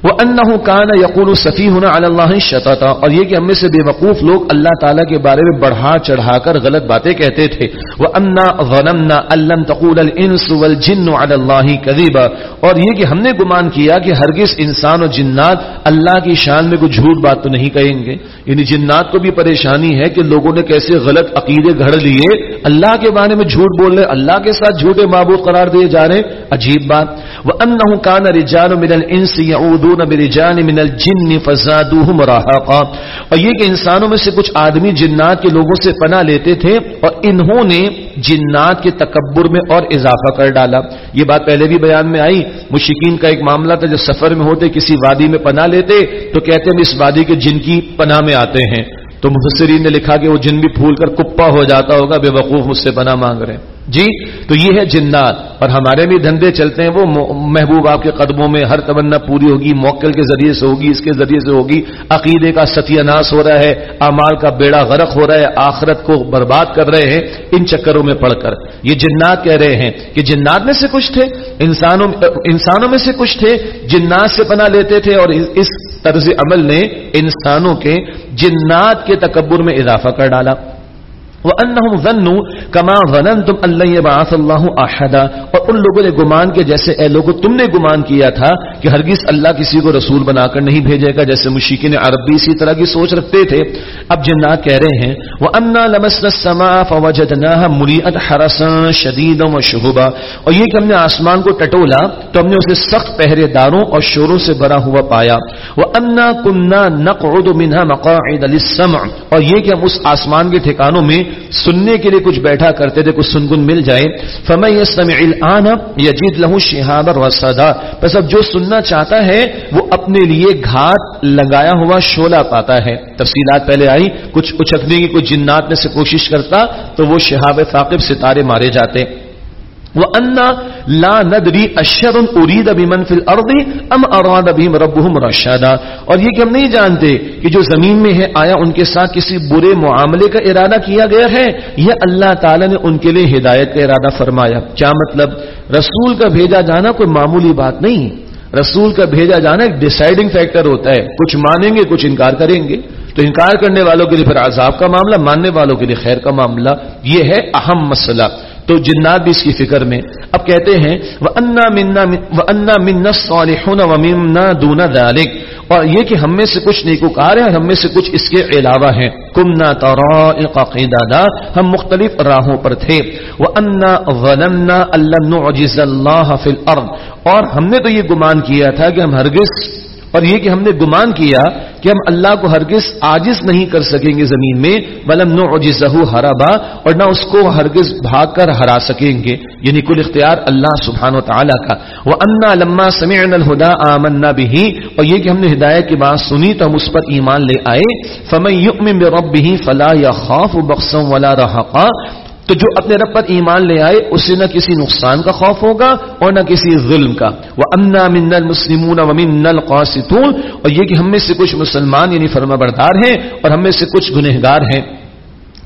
وہ انہ کان یقول صفی ہونا اللہ شتا اور یہ کہ ہم میں سے بے وقوف لوگ اللہ تعالیٰ کے بارے میں بڑھا چڑھا کر غلط باتیں کہتے تھے۔ وہ انا غنمنا الم تقول الانس والجن علی اللہ کذیبا اور یہ کہ ہم نے گمان کیا کہ ہرگز انسان اور جنات اللہ کی شان میں کوئی جھوٹ بات تو نہیں کہیں گے۔ یعنی جنات کو بھی پریشانی ہے کہ لوگوں نے کیسے غلط عقیدے گھڑ لیے۔ اللہ کے بارے میں جھوٹ بول رہے، اللہ کے ساتھ جھوٹے معبود قرار دیے جا رہے۔ عجیب بات وہ انہ کان رجال من الانس یعودون برجال من الجن فزادوهم رهقا اور یہ کہ انسانوں میں سے کچھ آدمی جنات کے لوگوں سے پناہ لیتے تھے اور انہوں نے جنات کے تکبر میں اور اضافہ کر ڈالا۔ یہ بات پہلے بھی بیان میں آئی۔ مشکین کا ایک معاملہ تھا جو سفر میں ہوتے کسی وادی میں پناہ لیتے تو کہتے ہم اس وادی کے جن کی پناہ میں آتے ہیں۔ تو مفسرین نے لکھا کہ وہ جن بھی پھول کر کپا ہو جاتا ہوگا، بے وقوف مجھ سے پناہ مانگ رہے ہیں۔ جی تو یہ ہے جنات، اور ہمارے بھی دھندے چلتے ہیں، وہ محبوب آپ کے قدموں میں ہر تمنا پوری ہوگی، موکل کے ذریعے سے ہوگی، اس کے ذریعے سے ہوگی، عقیدے کا ستیہ ناس ہو رہا ہے امال کا بیڑا غرق ہو رہا ہے، آخرت کو برباد کر رہے ہیں، ان چکروں میں پڑھ کر۔ یہ جنات کہہ رہے ہیں کہ جنات میں سے کچھ تھے، انسانوں انسانوں میں سے کچھ تھے، جنات سے پناہ لیتے تھے، اور اس طرز عمل نے انسانوں کے جنات کے تکبر میں اضافہ کر ڈالا۔ وَأَنَّهُمْ ظَنُّوا كَمَا ظَنَنْتُمْ أَن لَّن يَبْعَثَ اللَّهُ أَحَدًا اور ان لوگوں نے گمان کے جیسے اے لوگوں تم نے گمان کیا تھا کہ ہرگز اللہ کسی کو رسول بنا کر نہیں بھیجے گا جیسے مشرکین عرب بھی اسی طرح کی سوچ رکھتے تھے۔ اب جنات کہہ رہے ہیں، وَأَنَّا لَمَسْنَا السَّمَاءَ فَوَجَدْنَاهَا مُلِئَتْ حَرَسًا شَدِيدًا وَشُهُبًا اور یہ کہ ہم نے آسمان کو ٹٹولا تو ہم نے اسے سخت پہرے داروں اور شوروں سے بھرا ہوا پایا۔ وَأَنَّا كُنَّا نَقْعُدُ مِنْهَا مَقَاعِدَ لِلسَّمْعِ اور یہ کہ ہم اس آسمان کے ٹھکانوں میں سننے کے لیے کچھ بیٹھا کرتے تھے، کچھ سنگن مل جائے۔ فمن يستمع الان يجد له شهابا رصدا بس اب جو سننا چاہتا ہے، وہ اپنے لیے گھات لگایا ہوا شولا پاتا ہے۔ تفصیلات پہلے آئی، کچھ اچکنے کی، کچھ جنات میں سے کوشش کرتا تو وہ شہاب ثاقب ستارے مارے جاتے۔ لا ندری اشر ارید بمن فی الارض ام اراد بهم ربهم رشدا اور یہ کہ ہم نہیں جانتے کہ جو زمین میں ہے آیا ان کے ساتھ کسی برے معاملے کا ارادہ کیا گیا ہے یا اللہ تعالی نے ان کے لیے ہدایت کا ارادہ فرمایا۔ کیا مطلب؟ رسول کا بھیجا جانا کوئی معمولی بات نہیں۔ رسول کا بھیجا جانا ایک ڈیسائیڈنگ فیکٹر ہوتا ہے۔ کچھ مانیں گے، کچھ انکار کریں گے۔ تو انکار کرنے والوں کے لیے پھر عذاب کا معاملہ، ماننے والوں کے لیے خیر کا معاملہ، یہ ہے اہم مسئلہ۔ تو جنات بھی اس کی فکر میں۔ اب کہتے ہیں وہ انا منا و انا منا صالحون اور یہ کہ ہم میں سے کچھ نیکوکار ہیں اور ہم میں سے کچھ اس کے علاوہ ہیں۔ کم نہ تورا ہم مختلف راہوں پر تھے۔ وہ انا ظلمنا اللہ نعجز اللہ فی الارض اور ہم نے تو یہ گمان کیا تھا کہ ہم ہرگز اور یہ کہ ہم نے گمان کیا کہ ہم اللہ کو ہرگز آجز نہیں کر سکیں گے زمین میں بلم نو ہرابا اور نہ اس کو ہرگز بھاگ کر ہرا سکیں گے۔ یعنی کل اختیار اللہ سبحان و تعالیٰ کا۔ وہ انا لما سمع الہدا آمنا بھی اور یہ کہ ہم نے ہدایت کی بات سنی تو ہم اس پر ایمان لے آئے۔ فمن یؤمن بربہ فلا یخاف بخسا ولا رہقا تو جو اپنے رب پر ایمان لے آئے اسے نہ کسی نقصان کا خوف ہوگا اور نہ کسی ظلم کا۔ وہ انا من المسلمون ومن القاسطون۔ اور یہ کہ ہم میں سے کچھ مسلمان یعنی فرما بردار ہیں اور ہم میں سے کچھ گنہگار ہیں۔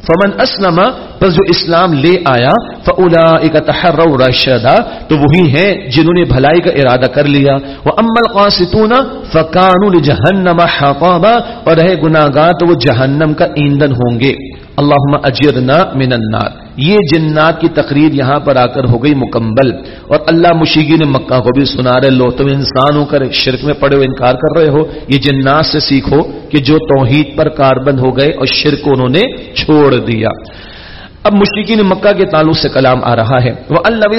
فمن اسلم پس جو اسلام لے آیا فلا تحروا رشدا۔ تو وہی ہیں جنہوں نے بھلائی کا ارادہ کر لیا۔ وہ امل قاسطون فکانوا لجہنم حطابا۔ اور رہے گناہگار تو وہ جہنم کا ایندھن ہوں گے۔ اللہم اجرنا من النار۔ یہ جنات کی تقریر یہاں پر آ کر ہو گئی مکمل۔ اور اللہ مشیگی نے مکہ کو بھی سنا رہے لو تم انسان ہو کر شرک میں پڑے ہو انکار کر رہے ہو۔ یہ جنات سے سیکھو کہ جو توحید پر کاربند ہو گئے اور شرک انہوں نے چھوڑ دیا۔ اب مشرقین مکہ کے تعلق سے کلام آ رہا ہے۔ وہ اللہ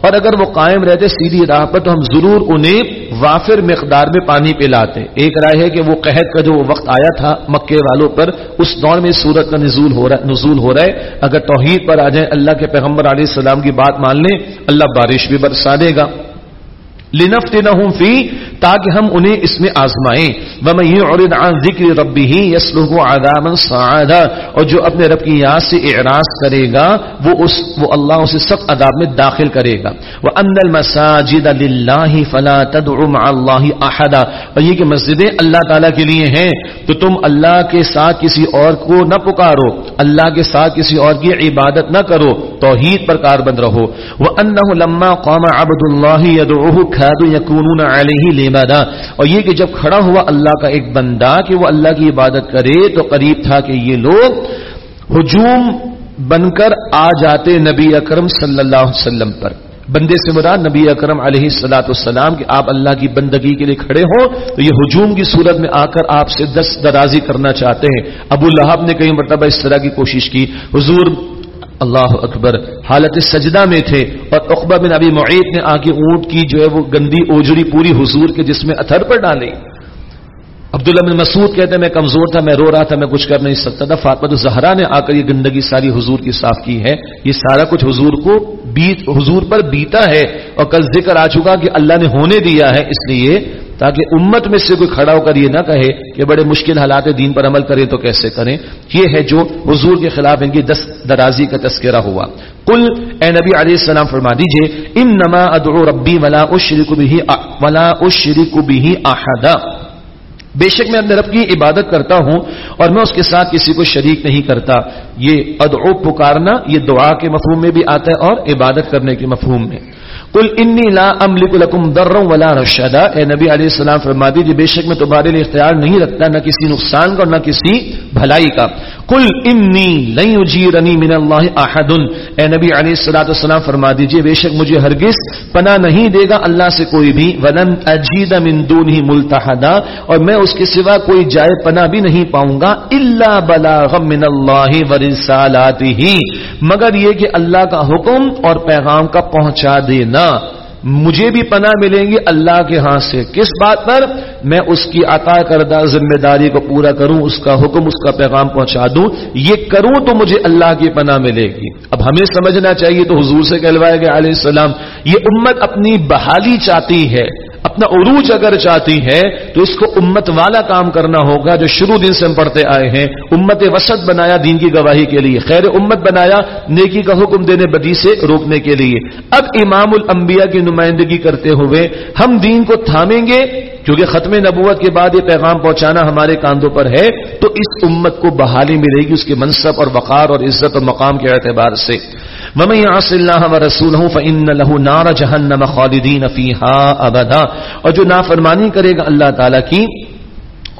اور اگر وہ قائم رہتے سیدھی راہ پر تو ہم ضرور انہیں وافر مقدار میں پانی پلاتے۔ ایک رائے ہے کہ وہ قحط کا جو وقت آیا تھا مکے والوں پر، اس دور میں سورت کا نزول ہو رہا، نزول ہو رہا ہے۔ اگر توحید پر آ جائیں، اللہ کے پیغمبر علیہ السلام کی بات مان لیں، اللہ بارش بھی برسا دے گا۔ لنفتنہم فی، تاکہ ہم انہیں اس میں آزمائیں۔ ومن یعرض عن ذکر ربہ یسلکو عذابا صعادا۔ اور جو اپنے رب کی یاد سے اعراض کرے گا، وہ اس، وہ اللہ اسے سخت عذاب میں داخل کرے گا۔ وان المساجد للہ فلا تدعوا مع اللہ احدا اور یہ کہ مسجدیں اللہ تعالی کے لیے ہیں، تو تم اللہ کے ساتھ کسی اور کو نہ پکارو۔ اللہ کے ساتھ کسی اور کی عبادت نہ کرو۔ توحید پر کاربند رہو۔ وانه لما قام عبد الله يدعوه یکونون علیہ لبادا اور یہ کہ جب کھڑا ہوا اللہ کا ایک بندہ کہ وہ اللہ کی عبادت کرے تو قریب تھا کہ یہ لوگ ہجوم بن کر آ جاتے نبی اکرم صلی اللہ علیہ وسلم پر۔ بندے سے مراد نبی اکرم علیہ السلاۃ السلام کہ آپ اللہ کی بندگی کے لیے کھڑے ہوں تو یہ ہجوم کی صورت میں آ کر آپ سے دست درازی کرنا چاہتے ہیں۔ ابو لہب نے کئی مرتبہ اس طرح کی کوشش کی۔ حضور اللہ اکبر، حالت سجدہ میں تھے اور اقبا بن ابی معیت نے آ کے اونٹ کی جو ہے وہ گندی اوجڑی پوری حضور کے جس میں اتھر پر ڈالی۔ عبداللہ بن مسعود کہتے ہیں، میں کمزور تھا، میں رو رہا تھا، میں کچھ کر نہیں سکتا تھا۔ فاطمہ زہرا نے آ کر یہ گندگی ساری حضور کی صاف کی ہے۔ یہ سارا کچھ حضور کو بیت، حضور پر بیتا ہے۔ اور کل ذکر آ چکا کہ اللہ نے ہونے دیا ہے اس لیے، تاکہ امت میں سے کوئی کھڑا ہو کر یہ نہ کہے کہ بڑے مشکل حالات دین پر عمل کریں تو کیسے کریں۔ یہ ہے جو حضور کے خلاف ان کی دست درازی کا تذکرہ ہوا۔ کل اے نبی علیہ السلام، فرما دیجیے ان نما ادعو ربی ولا اشرک بھی ولا اشرک بھی احدا۔ بے شک میں اپنے رب کی عبادت کرتا ہوں اور میں اس کے ساتھ کسی کو شریک نہیں کرتا۔ یہ ادعو پکارنا، یہ دعا کے مفہوم میں بھی آتا ہے اور عبادت کرنے کے مفہوم میں۔ کل انی لا املک لکم در ولا رشدا۔ اے نبی علیہ السلام، فرما دیجیے بے شک میں تمہارے لیے اختیار نہیں رکھتا نہ کسی نقصان کا نہ کسی بھلائی کا۔ کل انی لن یجیرنی من اللہ احد اے نبی علیہ الصلوۃ والسلام، فرما دیجیے بے شک مجھے ہرگز پناہ نہیں دے گا اللہ سے کوئی بھی۔ ولن اجید من دونه ملتحدا۔ اور میں اس کے سوا کوئی جائے پناہ بھی نہیں پاؤں گا الا بلاغ من اللہ ورسالاته مگر یہ کہ اللہ کا حکم اور پیغام کا پہنچا دینا۔ مجھے بھی پناہ ملیں گی اللہ کے ہاتھ سے۔ کس بات پر؟ میں اس کی عطا کردہ ذمہ داری کو پورا کروں، اس کا حکم، اس کا پیغام پہنچا دوں۔ یہ کروں تو مجھے اللہ کی پناہ ملے گی۔ اب ہمیں سمجھنا چاہیے تو حضور سے کہلوائے گا علیہ السلام، یہ امت اپنی بحالی چاہتی ہے۔ اپنا عروج اگر چاہتی ہے تو اس کو امت والا کام کرنا ہوگا جو شروع دن سے ہم پڑھتے آئے ہیں۔ امت وسط بنایا دین کی گواہی کے لیے، خیر امت بنایا نیکی کا حکم دینے بدی سے روکنے کے لیے۔ اب امام الانبیاء کی نمائندگی کرتے ہوئے ہم دین کو تھامیں گے کیونکہ ختم نبوت کے بعد یہ پیغام پہنچانا ہمارے کاندھوں پر ہے، تو اس امت کو بحالی ملے گی اس کے منصب اور وقار اور عزت اور مقام کے اعتبار سے۔ ومن يعص الله ورسوله فان له نار جهنم خالدين فيها ابدا اور جو نافرمانی کرے گا اللہ تعالی کی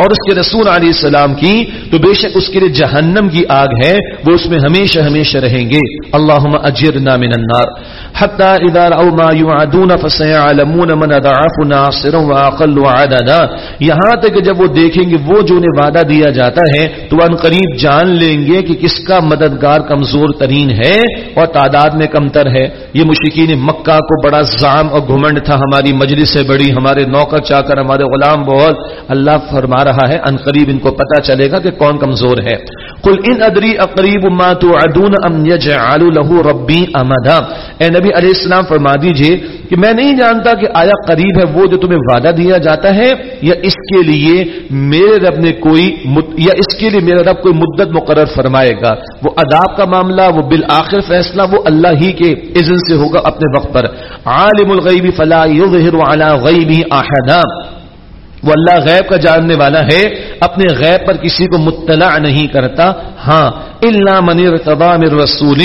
اور اس کے رسول علیہ السلام کی، تو بے شک اس کے لیے جہنم کی آگ ہے، وہ اس میں ہمیشہ ہمیشہ رہیں گے۔ اللہ اجرنا من النار۔ حتی اذا رأوا ما يوعدون فسيعلمون من ضعف ناصرا واقل عددا۔ یہاں تک کہ جب وہ دیکھیں گے وہ جو انہیں وعدہ دیا جاتا ہے، تو ان قریب جان لیں گے کہ کس کا مددگار کمزور ترین ہے اور تعداد میں کمتر ہے۔ یہ مشکین مکہ کو بڑا زام اور گھمنڈ تھا، ہماری مجلس سے بڑی، ہمارے نوکر چا کر ہمارے غلام بہت۔ اللہ فرما رہا ہے، ان قریب ان کو پتا چلے گا کہ کون کمزور ہے۔ قل ان ادری اقریب ما توعدون ام يجعل له ربي امدا۔ اے نبی علیہ السلام، فرما دیجیے کہ میں نہیں جانتا کہ آیا قریب ہے وہ جو تمہیں وعدہ دیا جاتا ہے، یا اس کے لیے میرے رب نے کوئی یا اس کے لیے میرا رب کوئی مدت مقرر فرمائے گا۔ وہ عذاب کا معاملہ، وہ بالآخر فیصلہ، وہ اللہ ہی کے اذن سے ہوگا اپنے وقت پر۔ عالم الغیب فلا یظہر علی غیبہ احدا۔ وہ اللہ غیب کا جاننے والا ہے، اپنے غیب پر کسی کو مطلع نہیں کرتا ہاں اللہ من ارتضا من رسول۔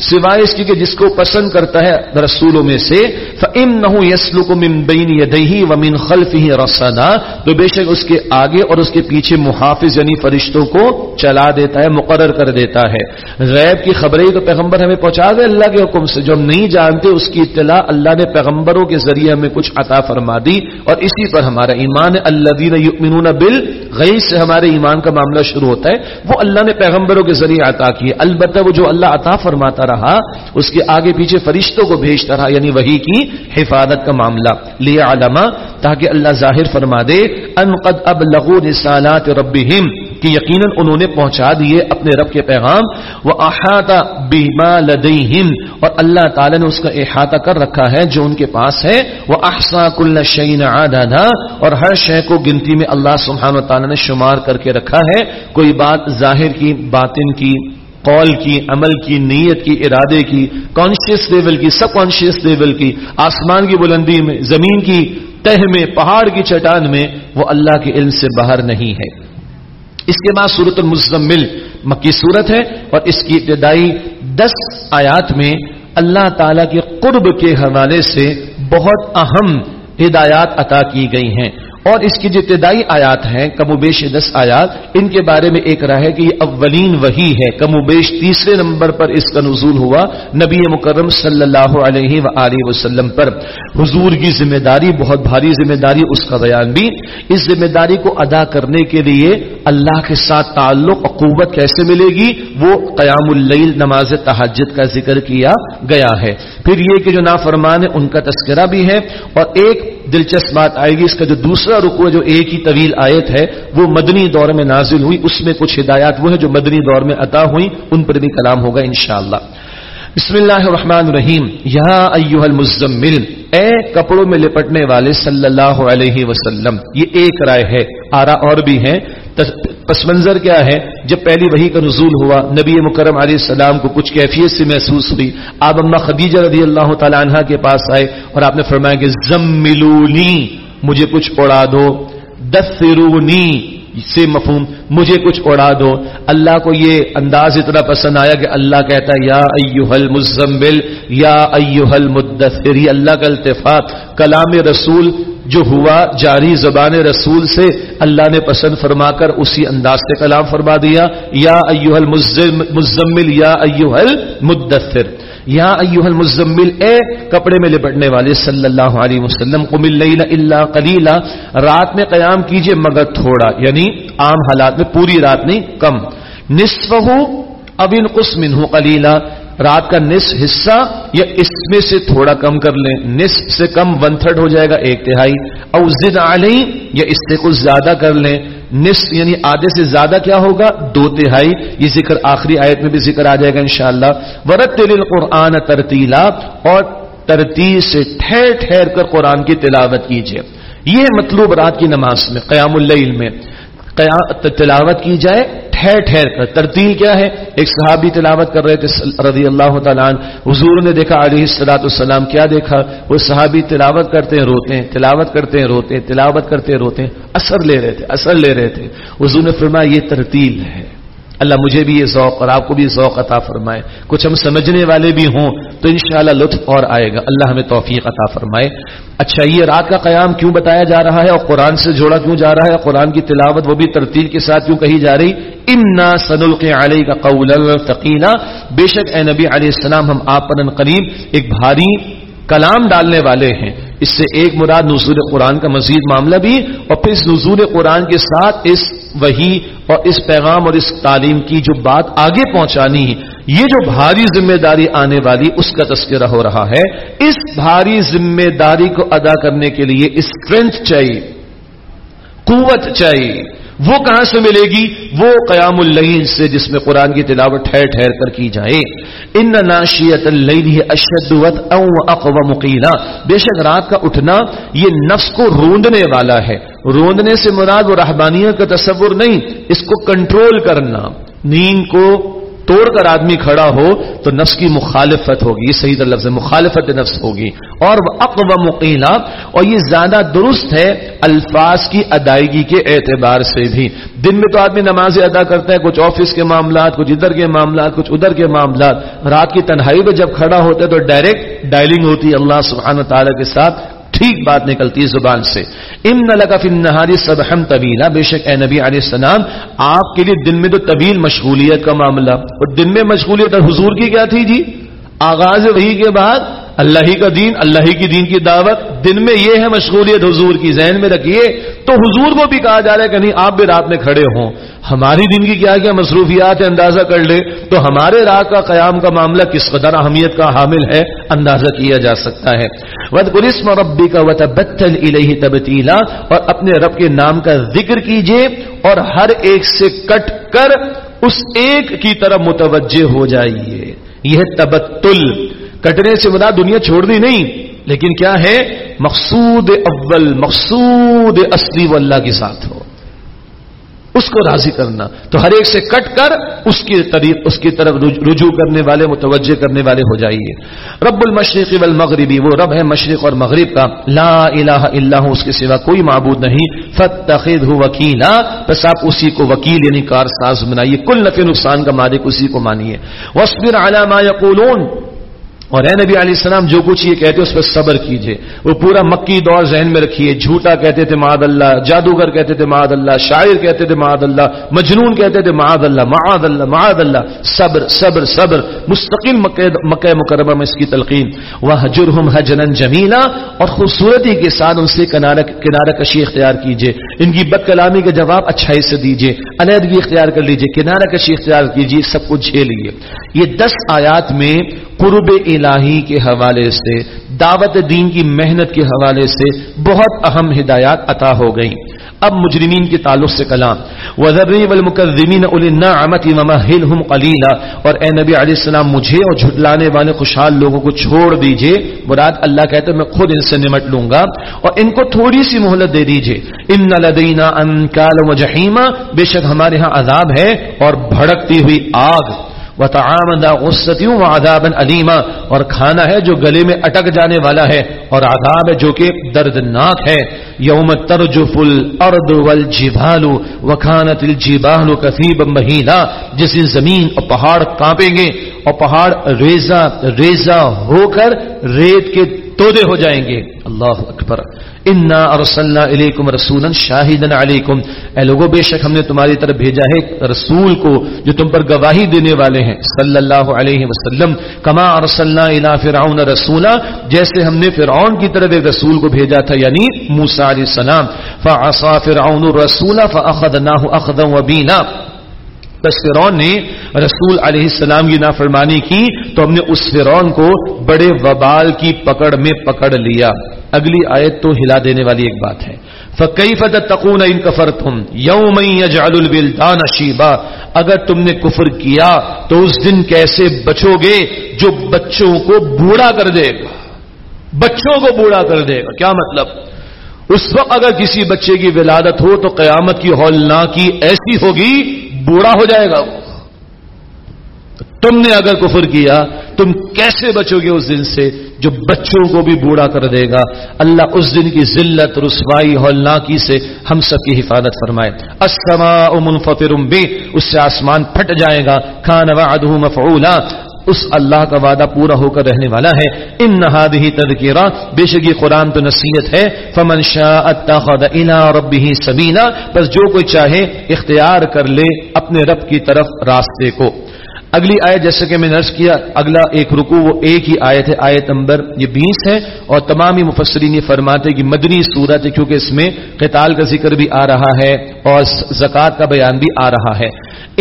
سوائے اس کی کہ جس کو پسند کرتا ہے رسولوں میں سے، فَإِنَّهُ يَسْلُكُ مِن بَيْنِ يَدَيْهِ وَمِن خَلْفِهِ رَصَدًا تو بے شک اس کے آگے اور اس کے پیچھے محافظ یعنی فرشتوں کو چلا دیتا ہے، مقرر کر دیتا ہے۔ غیب کی خبریں تو پیغمبر ہمیں پہنچا دے اللہ کے حکم سے۔ جو ہم نہیں جانتے، اس کی اطلاع اللہ نے پیغمبروں کے ذریعے ہمیں کچھ عطا فرما دی۔ اور اسی پر ہمارا ایمان اللہ دین یؤمنون بالغیب سے ہمارے ایمان کا معاملہ شروع ہوتا ہے۔ وہ اللہ نے پیغمبر پیغمبروں کے ذریعے عطا کی البتہ وہ جو اللہ عطا فرماتا رہا، اس کے آگے پیچھے فرشتوں کو بھیجتا رہا یعنی وہی کی حفاظت کا معاملہ۔ لیا علما تاکہ اللہ ظاہر فرما دے، ان قد اب لغو رسالات ربہم۔ کہ یقیناً انہوں نے پہنچا دیے اپنے رب کے پیغام وہ احاطہ بیما لدیم اور اللہ تعالی نے اس کا احاطہ کر رکھا ہے جو ان کے پاس ہے وہ احسا کل شعین آدھا اور ہر شے کو گنتی میں اللہ سبحانہ و تعالی نے شمار کر کے رکھا ہے۔ کوئی بات ظاہر کی، باطن کی، قول کی، عمل کی، نیت کی، ارادے کی کانشیس لیول کی سب کانشیس لیول کی، آسمان کی بلندی میں، زمین کی، تہ میں، پہاڑ کی چٹان میں، وہ اللہ کے علم سے باہر نہیں ہے۔ اس کے بعد صورت المزمل مکی صورت ہے اور اس کی ابتدائی دس آیات میں اللہ تعالی کے قرب کے حوالے سے بہت اہم ہدایات عطا کی گئی ہیں۔ اور اس کی جو ابتدائی آیات ہیں، کم و بیش دس آیات، ان کے بارے میں ایک رہا ہے کہ یہ اولین وہی ہے۔ کم و بیش تیسرے نمبر پر اس کا نزول ہوا نبی مکرم صلی اللہ علیہ و وسلم پر۔ حضور کی ذمہ داری، بہت بھاری ذمہ داری، اس کا بیان بھی۔ اس ذمہ داری کو ادا کرنے کے لیے اللہ کے ساتھ تعلق قوت کیسے ملے گی؟ وہ قیام اللیل، نماز تحجد کا ذکر کیا گیا ہے۔ پھر یہ کہ جو نافرمان ہے ان کا تذکرہ بھی ہے۔ اور ایک دلچسپ بات آئے گی، اس کا جو دوسرا رکو جو ایک ہی طویل آیت ہے، وہ مدنی دور میں نازل ہوئی۔ اس میں کچھ ہدایات وہ ہے جو مدنی دور میں عطا ہوئی ان پر بھی کلام ہوگا انشاءاللہ۔ بسم اللہ الرحمن الرحیم۔ یا ایوہ المزمل، اے کپڑوں میں لپٹنے والے صلی اللہ علیہ وسلم، یہ ایک رائے ہے۔ آرا اور بھی ہے پس منظر کیا ہے؟ جب پہلی وہی کا نزول ہوا، نبی مکرم علیہ السلام کو کچھ کیفیت سے محسوس ہوئی۔ آپ اما خدیجہ رضی اللہ تعالی عنہ کے پاس آئے اور آپ نے فرمایا کہ زملونی، مجھے کچھ اڑا دو۔ دثرونی، سے مفہوم، مجھے کچھ اڑا دو۔ اللہ کو یہ انداز اتنا پسند آیا کہ اللہ کہتا ہے، یا ایوہ المزمل یا ایوہ المدثر یہ اللہ کا التفات، کلام رسول جو ہوا جاری زبان رسول سے اللہ نے پسند فرما کر اسی انداز سے کلام فرما دیا۔ یا ایوہ المزمل یا ایوہ المدثر یا ایوہ المزمل اے کپڑے میں لپٹنے والے صلی اللہ علیہ وسلم، قم اللیل الا قلیلا۔ رات میں قیام کیجیے مگر تھوڑا یعنی عام حالات میں پوری رات نہیں، کم۔ نصفہ اب انقص منہ قلیلا۔ رات کا نصف حصہ یا اس میں سے تھوڑا کم کر لیں۔ نصف سے کم ون تھرڈ ہو جائے گا ایک تہائی۔ او زد علی یا اس سے کچھ زیادہ کر لیں۔ نصف یعنی آدھے سے زیادہ کیا ہوگا؟ دو تہائی۔ یہ ذکر آخری آیت میں بھی ذکر آ جائے گا انشاءاللہ۔ ورت تل قرآن ترتیلا اور ترتیب سے ٹھہر ٹھہر کر قرآن کی تلاوت کیجیے یہ مطلوب رات کی نماز میں، قیام اللیل میں۔ تلاوت کی جائے، ٹھہر ٹھہر کر۔ ترتیل کیا ہے؟ ایک صحابی تلاوت کر رہے تھے رضی اللہ تعالیٰ حضور نے دیکھا، علیہ السلاۃ السلام کیا دیکھا؟ وہ صحابی تلاوت کرتے ہیں روتے ہیں، تلاوت کرتے ہیں روتے ہیں، تلاوت کرتے ہیں روتے ہیں، اثر لے رہے تھے، اثر لے رہے تھے۔ حضور نے فرمایا، یہ ترتیل ہے۔ اللہ مجھے بھی یہ ذوق اور آپ کو بھی ذوق عطا فرمائے۔ کچھ ہم سمجھنے والے بھی ہوں تو انشاءاللہ لطف اور آئے گا۔ اللہ ہمیں توفیق عطا فرمائے۔ اچھا یہ رات کا قیام کیوں بتایا جا رہا ہے اور قرآن سے جوڑا کیوں جا رہا ہے؟ قرآن کی تلاوت وہ بھی ترتیل کے ساتھ کیوں کہی جا رہی؟ امنا سن الق علیہ کا قول تقینہ بے شک اے نبی علیہ السلام، ہم آپ پر قریب ایک بھاری کلام ڈالنے والے ہیں۔ اس سے ایک مراد نزول قرآن کا مزید معاملہ بھی، اور پھر اس نزول قرآن کے ساتھ اس وہی اور اس پیغام اور اس تعلیم کی جو بات آگے پہنچانی ہے یہ جو بھاری ذمہ داری آنے والی، اس کا تذکرہ ہو رہا ہے۔ اس بھاری ذمہ داری کو ادا کرنے کے لیے اسٹرینتھ چاہیے، قوت چاہیے۔ وہ کہاں سے ملے گی؟ وہ قیام اللیل سے جس میں قرآن کی تلاوت ٹھہر ٹھہر کر کی جائے۔ ان ناشیت اللیل اشد او اقوى مقیلا بے شک رات کا اٹھنا یہ نفس کو روندنے والا ہے۔ روندنے سے مراد وہ رہبانیت کا تصور نہیں، اس کو کنٹرول کرنا۔ نیند کو توڑ کر آدمی کھڑا ہو تو نفس کی مخالفت ہوگی، یہ صحیح لفظ ہے، مخالفت نفس ہوگی۔ اور وہ اقوام مقیلا اور یہ زیادہ درست ہے الفاظ کی ادائیگی کے اعتبار سے بھی۔ دن میں تو آدمی نماز ادا کرتا ہے، کچھ آفس کے معاملات، کچھ ادھر کے معاملات، کچھ ادھر کے معاملات۔ رات کی تنہائی میں جب کھڑا ہوتا ہے تو ڈائریکٹ ڈائلنگ ہوتی ہے اللہ سبحانہ تعالیٰ کے ساتھ۔ ٹھیک بات نکلتی ہے زبان سے۔ ام نہ فن نہاری سب ہم طویلا بے شک اے نبی علیہ السلام، آپ کے لیے دن میں تو طویل مشغولیت کا معاملہ۔ اور دن میں مشغولیت اور حضور کی کیا تھی جی؟ آغاز وہی کے بعد اللہ ہی کا دین، اللہ ہی کی دین کی دعوت۔ دن میں یہ ہے مشغولیت حضور کی ذہن میں رکھیے۔ تو حضور کو بھی کہا جا رہا ہے کہ نہیں، آپ بھی رات میں کھڑے ہوں۔ ہماری دن کی کیا کیا مصروفیات ہے اندازہ کر لے۔ تو ہمارے رات کا قیام کا معاملہ کس قدر اہمیت کا حامل ہے، اندازہ کیا جا سکتا ہے۔ ود قرسم ربی کا وطبتل الہی تبتیلا اور اپنے رب کے نام کا ذکر کیجیے اور ہر ایک سے کٹ کر اس ایک کی طرف متوجہ ہو جائیے۔ یہ تبتل، کٹنے سے بنا دنیا چھوڑ دی نہیں۔ لیکن کیا ہے؟ مقصود اول، مقصود اصلی وہ اللہ کے ساتھ ہو۔ اس کو راضی کرنا۔ تو ہر ایک سے کٹ کر اس کی طریق، اس کی طرف رجوع کرنے والے، متوجہ کرنے والے ہو جائیے۔ رب المشرق والمغربی وہ رب ہے مشرق اور مغرب کا۔ لا الہ الا ہوں اس کے سوا کوئی معبود نہیں۔ فتخذ وکیلا۔ بس آپ اسی کو وکیل یعنی کار ساز بنائیے۔ کل نفع نقصان کا مالک اسی کو مانیے۔ وصبر علی ما یقولون۔ اور اے نبی علیہ السلام جو کچھ یہ کہتے اس پہ صبر کیجیے۔ وہ پورا مکی دور ذہن میں رکھیے۔ جھوٹا کہتے تھے معاد اللہ، جادوگر کہتے تھے معاد اللہ، شاعر کہتے تھے معاد اللہ، مجنون کہتے تھے معاد اللہ معاد اللہ معاد اللہ۔ صبر صبر صبر۔ مستقل مکہ مکرمہ میں اس کی تلقین۔ وہ حجر ہم حجن جمیلا۔ اور خوبصورتی کے ساتھ ان سے کنارہ کشی اختیار کیجیے۔ ان کی بد کلامی کا جواب اچھائی سے دیجیے۔ علیحدگی اختیار کر لیجیے۔ کنارہ کشی اختیار کیجیے۔ سب کچھ جھیلیے یہ دس آیات میں قرب الہی کے حوالے سے، دعوت دین کی محنت کے حوالے سے بہت اہم ہدایات عطا ہو گئی اب مجرمین کے تعلق سے کلام۔ وزرنی والمکذبین اولنا عمتی ومہلہم قلیلا اور اے نبی علیہ السلام، مجھے اور جھٹلانے والے خوشحال لوگوں کو چھوڑ دیجیے۔ مراد اللہ کہتے میں خود ان سے نمٹ لوں گا۔ اور ان کو تھوڑی سی مہلت دے دیجیے۔ ان لدینا انکال و بے شک ہمارے ہاں عذاب ہے اور بھڑکتی ہوئی آگ۔ وہ تعامدہ غصتیوں عذاب علیما اور کھانا ہے جو گلے میں اٹک جانے والا ہے، اور عذاب ہے جو کہ دردناک ہے۔ یوم ترجف الارض والجبال وکانت الجبال کثیبا مہیلا، جس زمین اور پہاڑ کانپیں گے، اور پہاڑ ریزا ریزا ہو کر ریت کے تودے ہو جائیں گے۔ اللہ اکبر۔ انا ارسلنا الیکم رسولا شاہدا علیکم اے لوگوں، بے شک ہم نے تمہاری طرف بھیجا ہے رسول کو جو تم پر گواہی دینے والے ہیں۔ صلی اللہ علیہ وسلم۔ کما ارسلنا الی فرعون رسولا۔ جیسے ہم نے فرعون کی طرف ایک رسول کو بھیجا تھا یعنی موسی علیہ السلام۔ فعصى فرعون الرسول فاخذناه اخذا وبینا بس فرعون نے رسول علیہ السلام کی نافرمانی کی تو ہم نے اس فرعون کو بڑے وبال کی پکڑ میں پکڑ لیا۔ اگلی آیت تو ہلا دینے والی ایک بات ہے۔ فَكَيْفَ تَتَّقُونَ إِن كَفَرْتُمْ؟ يَوْمًا يَجْعَلُ الْوِلْدَانَ شِيبًا۔ اگر تم نے کفر کیا تو اس دن کیسے بچو گے جو بچوں کو بوڑھا کر دے گا؟ بچوں کو بوڑھا کر دے گا۔ کیا مطلب؟ اس وقت اگر کسی بچے کی ولادت ہو تو قیامت کی ہولناکی ایسی ہوگی بوڑھا ہو جائے گا وہ۔ تم نے اگر کفر کیا، تم کیسے بچو گے اس دن سے جو بچوں کو بھی بوڑھا کر دے گا؟ اللہ اس دن کی ذلت، رسوائی، ہولناکی سے ہم سب کی حفاظت فرمائے۔ السماء منفطر بھی اس سے آسمان پھٹ جائے گا۔ کھانا وعدہ مفعولا اس اللہ کا وعدہ پورا ہو کر رہنے والا ہے۔ ان نہادی تذکرہ بے شک یہ قرآن تو نصیحت ہے۔ فمن شاء اتخذ الى ربه سبیلا بس جو کوئی چاہے اختیار کر لے اپنے رب کی طرف راستے کو۔ اگلی آیت جیسے کہ میں نرس کیا، اگلا ایک رکو وہ ایک ہی آیت ہے، آیت نمبر یہ بیس ہے۔ اور تمام مفسرین یہ فرماتے کہ مدنی صورت ہے، کیونکہ اس میں قتال کا ذکر بھی آ رہا ہے اور زکوٰۃ کا بیان بھی آ رہا ہے۔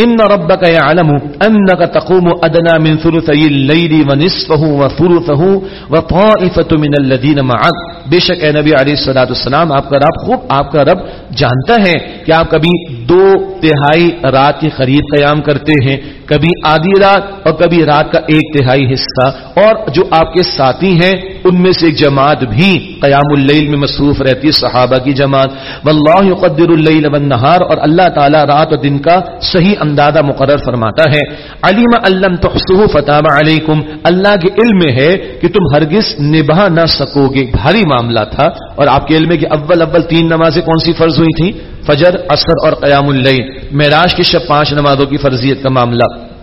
ان ربك يعلم انك تقوم ادنى من ثلثي الليل ونصفه وثلثه وطائفه من الذين معك بے شک اے نبی علیہ الصلوۃ والسلام، آپ کا رب خوب، آپ کا رب جانتا ہے کہ آپ کبھی دو تہائی رات کے قریب قیام کرتے ہیں، کبھی آدھی رات اور کبھی رات کا ایک تہائی حصہ۔ اور جو آپ کے ساتھی ہیں، ان میں سے ایک جماعت بھی قیام اللیل میں مصروف رہتی ہے، صحابہ کی جماعت۔ واللہ یقدر اللیل والنہار، اور اللہ تعالی رات اور دن کا صحیح اندازہ مقرر فرماتا ہے۔ علیم علم تحسو فتح علیکم۔ اللہ کے علم میں ہے کہ تم ہرگز نبھا نہ سکو گے بھاری معاملہ تھا۔ اور آپ کے علم ہے کہ اول اول تین نمازیں کون سی فرض ہوئی تھی فجر اثر اور قیام اللیل۔ معراج کی شب پانچ نمازوں کی فرضیت کا معاملہ۔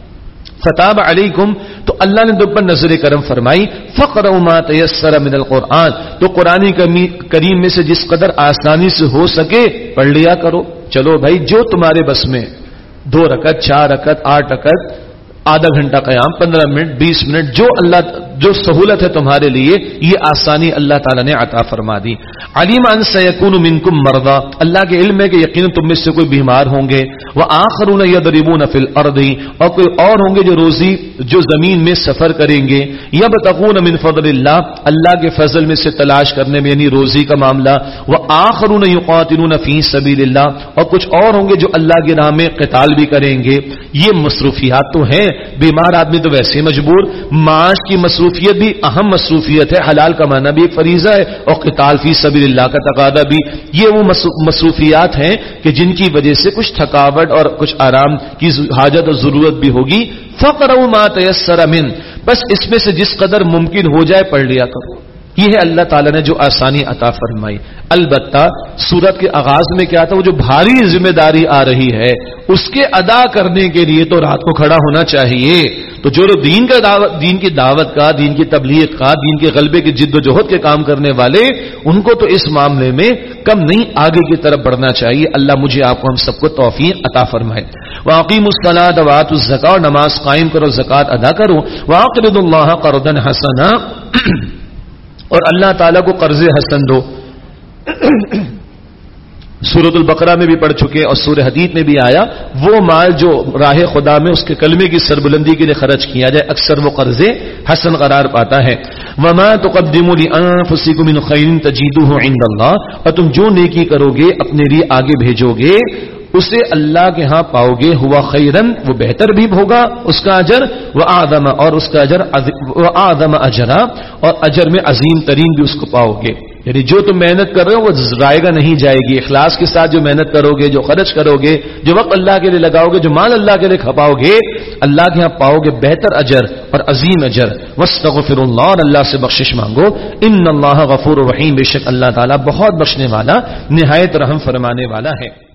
فتاب علیکم، تو اللہ نے تم پر نظر کرم فرمائی فقر ما تیسر من القرآن، تو قرآن کریم میں سے جس قدر آسانی سے ہو سکے، پڑھ لیا کرو۔ چلو بھائی، جو تمہارے بس میں دو رکت چار رکت آٹھ رکت آدھا گھنٹہ قیام، پندرہ منٹ، بیس منٹ، جو اللہ جو سہولت ہے تمہارے لیے، یہ آسانی اللہ تعالیٰ نے عطا فرما دی۔ علیم ان سیکون منکم مردا اللہ کے علم ہے کہ یقین تم میں سے کوئی بیمار ہوں گے۔ وہ آخرون یضربون فی الارض اور کوئی اور ہوں گے جو روزی، جو زمین میں سفر کریں گے۔ یبتغون من فضل اللہ اللہ کے فضل میں سے تلاش کرنے میں یعنی روزی کا معاملہ۔ وہ آخرون یقاتلون فی سبیل اللہ اور کچھ اور ہوں گے جو اللہ کے نام میں قتال بھی کریں گے۔ یہ مصروفیات تو ہیں۔ بیمار آدمی تو ویسے مجبور۔ معاش کی مصروفیت بھی اہم مصروفیت ہے، حلال کمانا بھی ایک فریضہ ہے اور قتال فی سبیل اللہ کا تقاضا بھی۔ یہ وہ مصروفیات ہیں کہ جن کی وجہ سے کچھ تھکاوٹ اور کچھ آرام کی حاجت اور ضرورت بھی ہوگی۔ فقر ما تیسر من، بس اس میں سے جس قدر ممکن ہو جائے پڑھ لیا کرو۔ یہ ہے اللہ تعالیٰ نے جو آسانی عطا فرمائی۔ البتہ سورت کے آغاز میں کیا تھا، وہ جو بھاری ذمہ داری آ رہی ہے، اس کے ادا کرنے کے لیے تو رات کو کھڑا ہونا چاہیے۔ تو جو دین کا دعوت، دین کی دعوت کا، دین کی تبلیغ کا، دین کے غلبے کی جد و جہد کے کام کرنے والے، ان کو تو اس معاملے میں کم نہیں آگے کی طرف بڑھنا چاہیے۔ اللہ مجھے آپ کو ہم سب کو توفیق عطا فرمائے۔ واقعی مستلاد وات الزکا اور نماز قائم کرو زکات ادا کرو۔ واقع اللہ قردن حسنا۔ اور اللہ تعالیٰ کو قرض حسن دو۔ سورت البقرہ میں بھی پڑھ چکے اور سور حدیث میں بھی آیا۔ وہ مال جو راہ خدا میں اس کے کلمے کی سربلندی کے لیے خرچ کیا جائے، اکثر وہ قرض حسن قرار پاتا ہے۔ وما تقدم لانفسكم من خير تجدوه عند الله اور تم جو نیکی کرو گے، اپنے لیے آگے بھیجو گے۔ اسے اللہ کے ہاں پاؤ گے، ہوا خیرن، وہ بہتر بھی ہوگا۔ اس کا اجر، وہ آدم اور اس کا اجر وہ آدم اجرا، اور اجر میں عظیم ترین بھی اس کو پاؤ گے۔ یعنی جو تم محنت کر رہے ہو، وہ رائے گا نہیں جائے گی۔ اخلاص کے ساتھ جو محنت کرو گے، جو خرچ کرو گے، جو وقت اللہ کے لیے لگاؤ گے، جو مال اللہ کے لیے کھپاؤ گے، اللہ کے یہاں پاؤ گے بہتر اجر اور عظیم اجر۔ وسطر اللہ اور اللہ سے بخشش مانگو۔ ان اللہ غفور الرحیم بے شک اللہ تعالیٰ بہت بخشنے والا، نہایت رحم فرمانے والا ہے۔